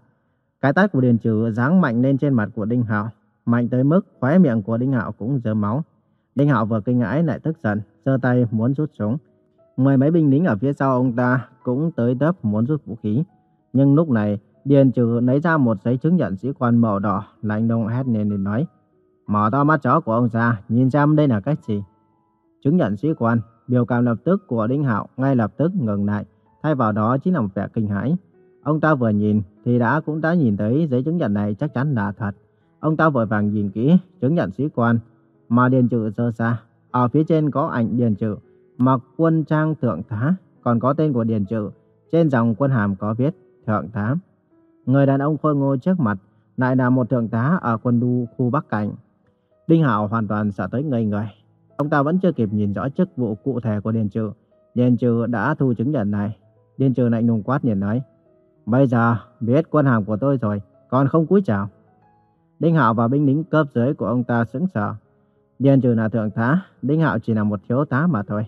cái tát của Điền Trừ giáng mạnh lên trên mặt của Đinh Hạo, mạnh tới mức khóe miệng của Đinh Hạo cũng rớm máu. Đinh Hạo vừa kinh ngãi lại tức giận, giơ tay muốn rút súng. Mười mấy binh lính ở phía sau ông ta cũng tới tấp muốn rút vũ khí. Nhưng lúc này, Điền Trừ lấy ra một giấy chứng nhận sĩ quan màu đỏ, lạnh lùng hét lên để nói. Mở to mắt chó của ông ra, nhìn xem đây là cách gì. Chứng nhận sĩ quan, biểu cảm lập tức của Đinh Hạo ngay lập tức ngừng lại, thay vào đó chính là một vẻ kinh hãi. Ông ta vừa nhìn thì đã cũng đã nhìn thấy giấy chứng nhận này chắc chắn là thật. Ông ta vội vàng nhìn kỹ chứng nhận sĩ quan mà Điền Trừ sơ xa. Ở phía trên có ảnh Điền Trừ mặc quân trang thượng tá, còn có tên của Điền Trừ. Trên dòng quân hàm có viết thượng tá. Người đàn ông khôi ngô trước mặt lại là một thượng tá ở quân đu khu Bắc Cảnh. Đinh Hạo hoàn toàn sợ tới ngây người. Ông ta vẫn chưa kịp nhìn rõ chức vụ cụ thể của Điền Trừ. Điền Trừ đã thu chứng nhận này. Điền Trừ lạnh lùng quát nhìn nói. Bây giờ biết quân hàm của tôi rồi, còn không cúi chào. Đinh Hạo và binh lính cấp dưới của ông ta sững sờ. Điền Trừ là thượng tá, Đinh Hạo chỉ là một thiếu tá mà thôi.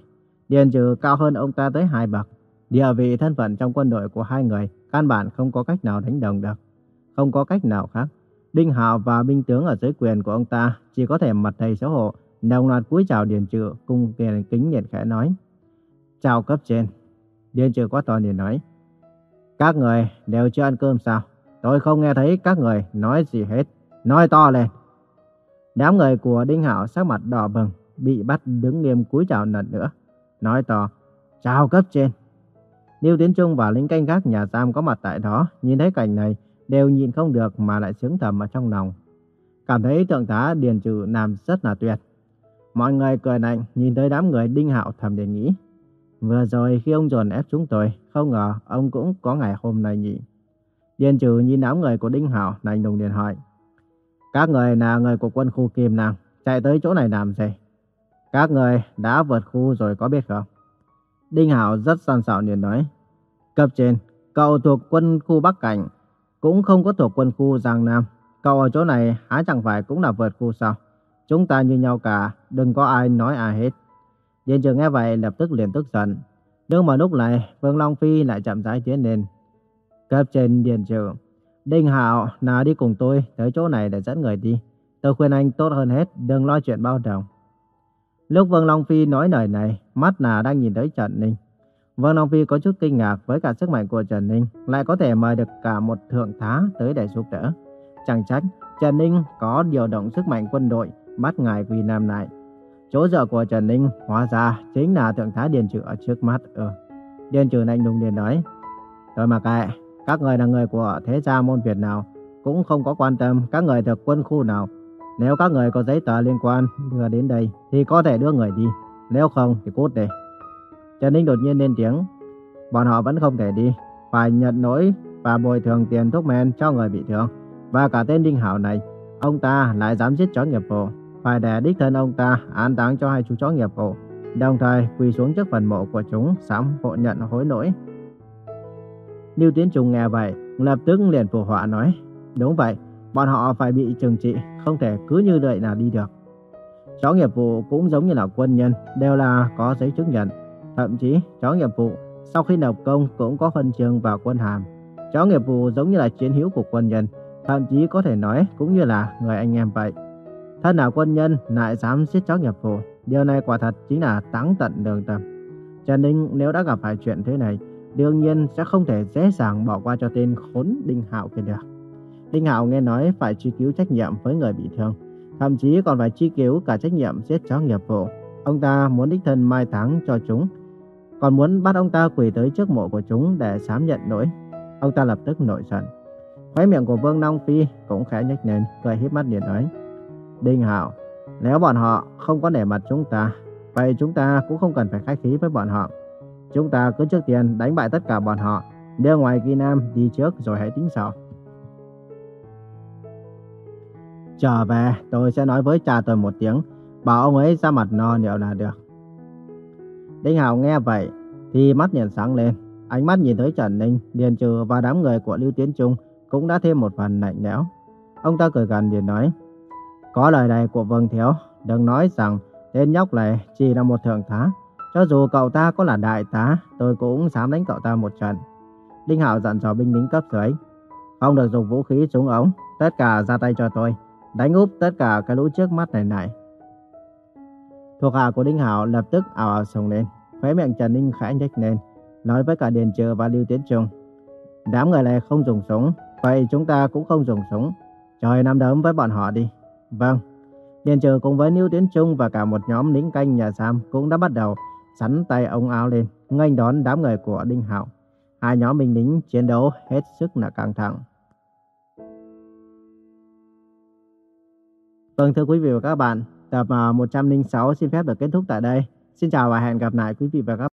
Điền Trừ cao hơn ông ta tới hai bậc. Địa vị thân phận trong quân đội của hai người căn bản không có cách nào đánh đồng được. Không có cách nào khác. Đinh Hạo và binh tướng ở dưới quyền của ông ta chỉ có thể mặt đầy xấu hổ, đồng loạt cúi chào Điền Trừ cùng kiền kính nhiệt khẽ nói. Chào cấp trên. Điền Trừ quá to liền nói. Các người đều chưa ăn cơm sao? Tôi không nghe thấy các người nói gì hết. Nói to lên. Đám người của Đinh Hạo sắc mặt đỏ bừng, bị bắt đứng nghiêm cúi chào lần nữa nói to, chào cấp trên. Lưu Tiến Trung và lính canh gác nhà giam có mặt tại đó, nhìn thấy cảnh này, đều nhìn không được mà lại sướng thầm ở trong lòng. Cảm thấy thượng tá Điền Trừ làm rất là tuyệt. Mọi người cười lạnh nhìn tới đám người đinh hạo thầm để nghĩ. Vừa rồi khi ông dồn ép chúng tôi, không ngờ ông cũng có ngày hôm nay nhỉ. Điền Trừ nhìn đám người của đinh hạo lạnh lùng điện hỏi. Các người là người của quân khu Kim Nam, chạy tới chỗ này làm gì? Các người đã vượt khu rồi có biết không? Đinh Hảo rất săn sảo liền nói. Cấp trên, cậu thuộc quân khu Bắc Cảnh, cũng không có thuộc quân khu Giang Nam. Cậu ở chỗ này há chẳng phải cũng là vượt khu sao? Chúng ta như nhau cả, đừng có ai nói ai hết. Điền trường nghe vậy lập tức liền tức giận. Nhưng mà lúc này, Vương Long Phi lại chậm rãi tiến lên. Cấp trên Điền trường, Đinh Hảo nào đi cùng tôi tới chỗ này để dẫn người đi. Tôi khuyên anh tốt hơn hết, đừng lo chuyện bao đồng. Lúc Vương Long Phi nói lời này, mắt là đang nhìn tới Trần Ninh. Vương Long Phi có chút kinh ngạc với cả sức mạnh của Trần Ninh, lại có thể mời được cả một thượng tá tới để giúp đỡ. Chẳng trách, Trần Ninh có điều động sức mạnh quân đội bắt ngài Quy Nam lại. Chỗ dựa của Trần Ninh hóa ra chính là thượng tá Điền Trừ ở trước mắt. Ừ. Điền Trừ lạnh lùng liền nói, Tôi mà kệ, các người là người của thế gia môn Việt nào, cũng không có quan tâm các người thuộc quân khu nào nếu các người có giấy tờ liên quan đưa đến đây thì có thể đưa người đi. Nếu không thì cút đi. Trần Ninh đột nhiên lên tiếng. Bọn họ vẫn không thể đi. Phải nhận lỗi và bồi thường tiền thuốc men cho người bị thương. Và cả tên Đinh Hảo này, ông ta lại dám giết chó nghiệp vụ. phải để đích thân ông ta an táng cho hai chú chó nghiệp vụ, đồng thời quỳ xuống trước phần mộ của chúng sám hộ nhận hối lỗi. Lưu Tiến Trung nghe vậy, lập tức liền phù họa nói, đúng vậy, bọn họ phải bị trừng trị, không thể cứ như vậy là đi được. Chó nghiệp vụ cũng giống như là quân nhân, đều là có giấy chứng nhận. Thậm chí, chó nghiệp vụ sau khi nộp công cũng có phân trường vào quân hàm. Chó nghiệp vụ giống như là chiến hữu của quân nhân, thậm chí có thể nói cũng như là người anh em vậy. Thân là quân nhân lại dám giết chó nghiệp vụ, điều này quả thật chính là táng tận đường tâm. Trần Ninh nếu đã gặp phải chuyện thế này, đương nhiên sẽ không thể dễ dàng bỏ qua cho tên khốn Đinh Hạo kia được. Đinh Hạo nghe nói phải truy cứu trách nhiệm với người bị thương, thậm chí còn phải truy cứu cả trách nhiệm giết chó nghiệp vụ. Ông ta muốn đích thân mai táng cho chúng, còn muốn bắt ông ta quỳ tới trước mộ của chúng để sám nhận lỗi. Ông ta lập tức nổi giận. Khóe miệng của Vương Long Phi cũng khẽ nhếch lên, cười híp mắt liền nói: "Đinh Hạo, nếu bọn họ không có nể mặt chúng ta, vậy chúng ta cũng không cần phải khách khí với bọn họ. Chúng ta cứ trước tiên đánh bại tất cả bọn họ, đưa ngoài Kỳ Nam đi trước rồi hãy tính sau." Trở về, tôi sẽ nói với cha tôi một tiếng, bảo ông ấy ra mặt no liệu là được. Đinh Hào nghe vậy, thì mắt liền sáng lên. Ánh mắt nhìn tới Trần Ninh, Điền Trừ và đám người của Lưu Tiến Trung cũng đã thêm một phần lạnh lẽo. Ông ta cười gần liền nói, có lời này của Vương Thiếu, đừng nói rằng tên nhóc này chỉ là một thượng tá. Cho dù cậu ta có là đại tá, tôi cũng dám đánh cậu ta một trận. Đinh Hạo dặn dò binh lính cấp dưới, không được dùng vũ khí súng ống, tất cả ra tay cho tôi đánh úp tất cả cái lũ trước mắt này này. Thuộc hạ của Đinh Hảo lập tức ảo ảo sồng lên, khóe miệng Trần Ninh khẽ nhếch lên, nói với cả Điền Trừ và Lưu Tiến Trung. Đám người này không dùng súng, vậy chúng ta cũng không dùng súng. Trời nắm đấm với bọn họ đi. Vâng. Điền Trừ cùng với Lưu Tiến Trung và cả một nhóm lính canh nhà giam cũng đã bắt đầu sắn tay ống áo lên, nghênh đón đám người của Đinh Hạo. Hai nhóm binh lính chiến đấu hết sức là căng thẳng. Vâng thưa quý vị và các bạn, tập à, 106 xin phép được kết thúc tại đây. Xin chào và hẹn gặp lại quý vị và các bạn.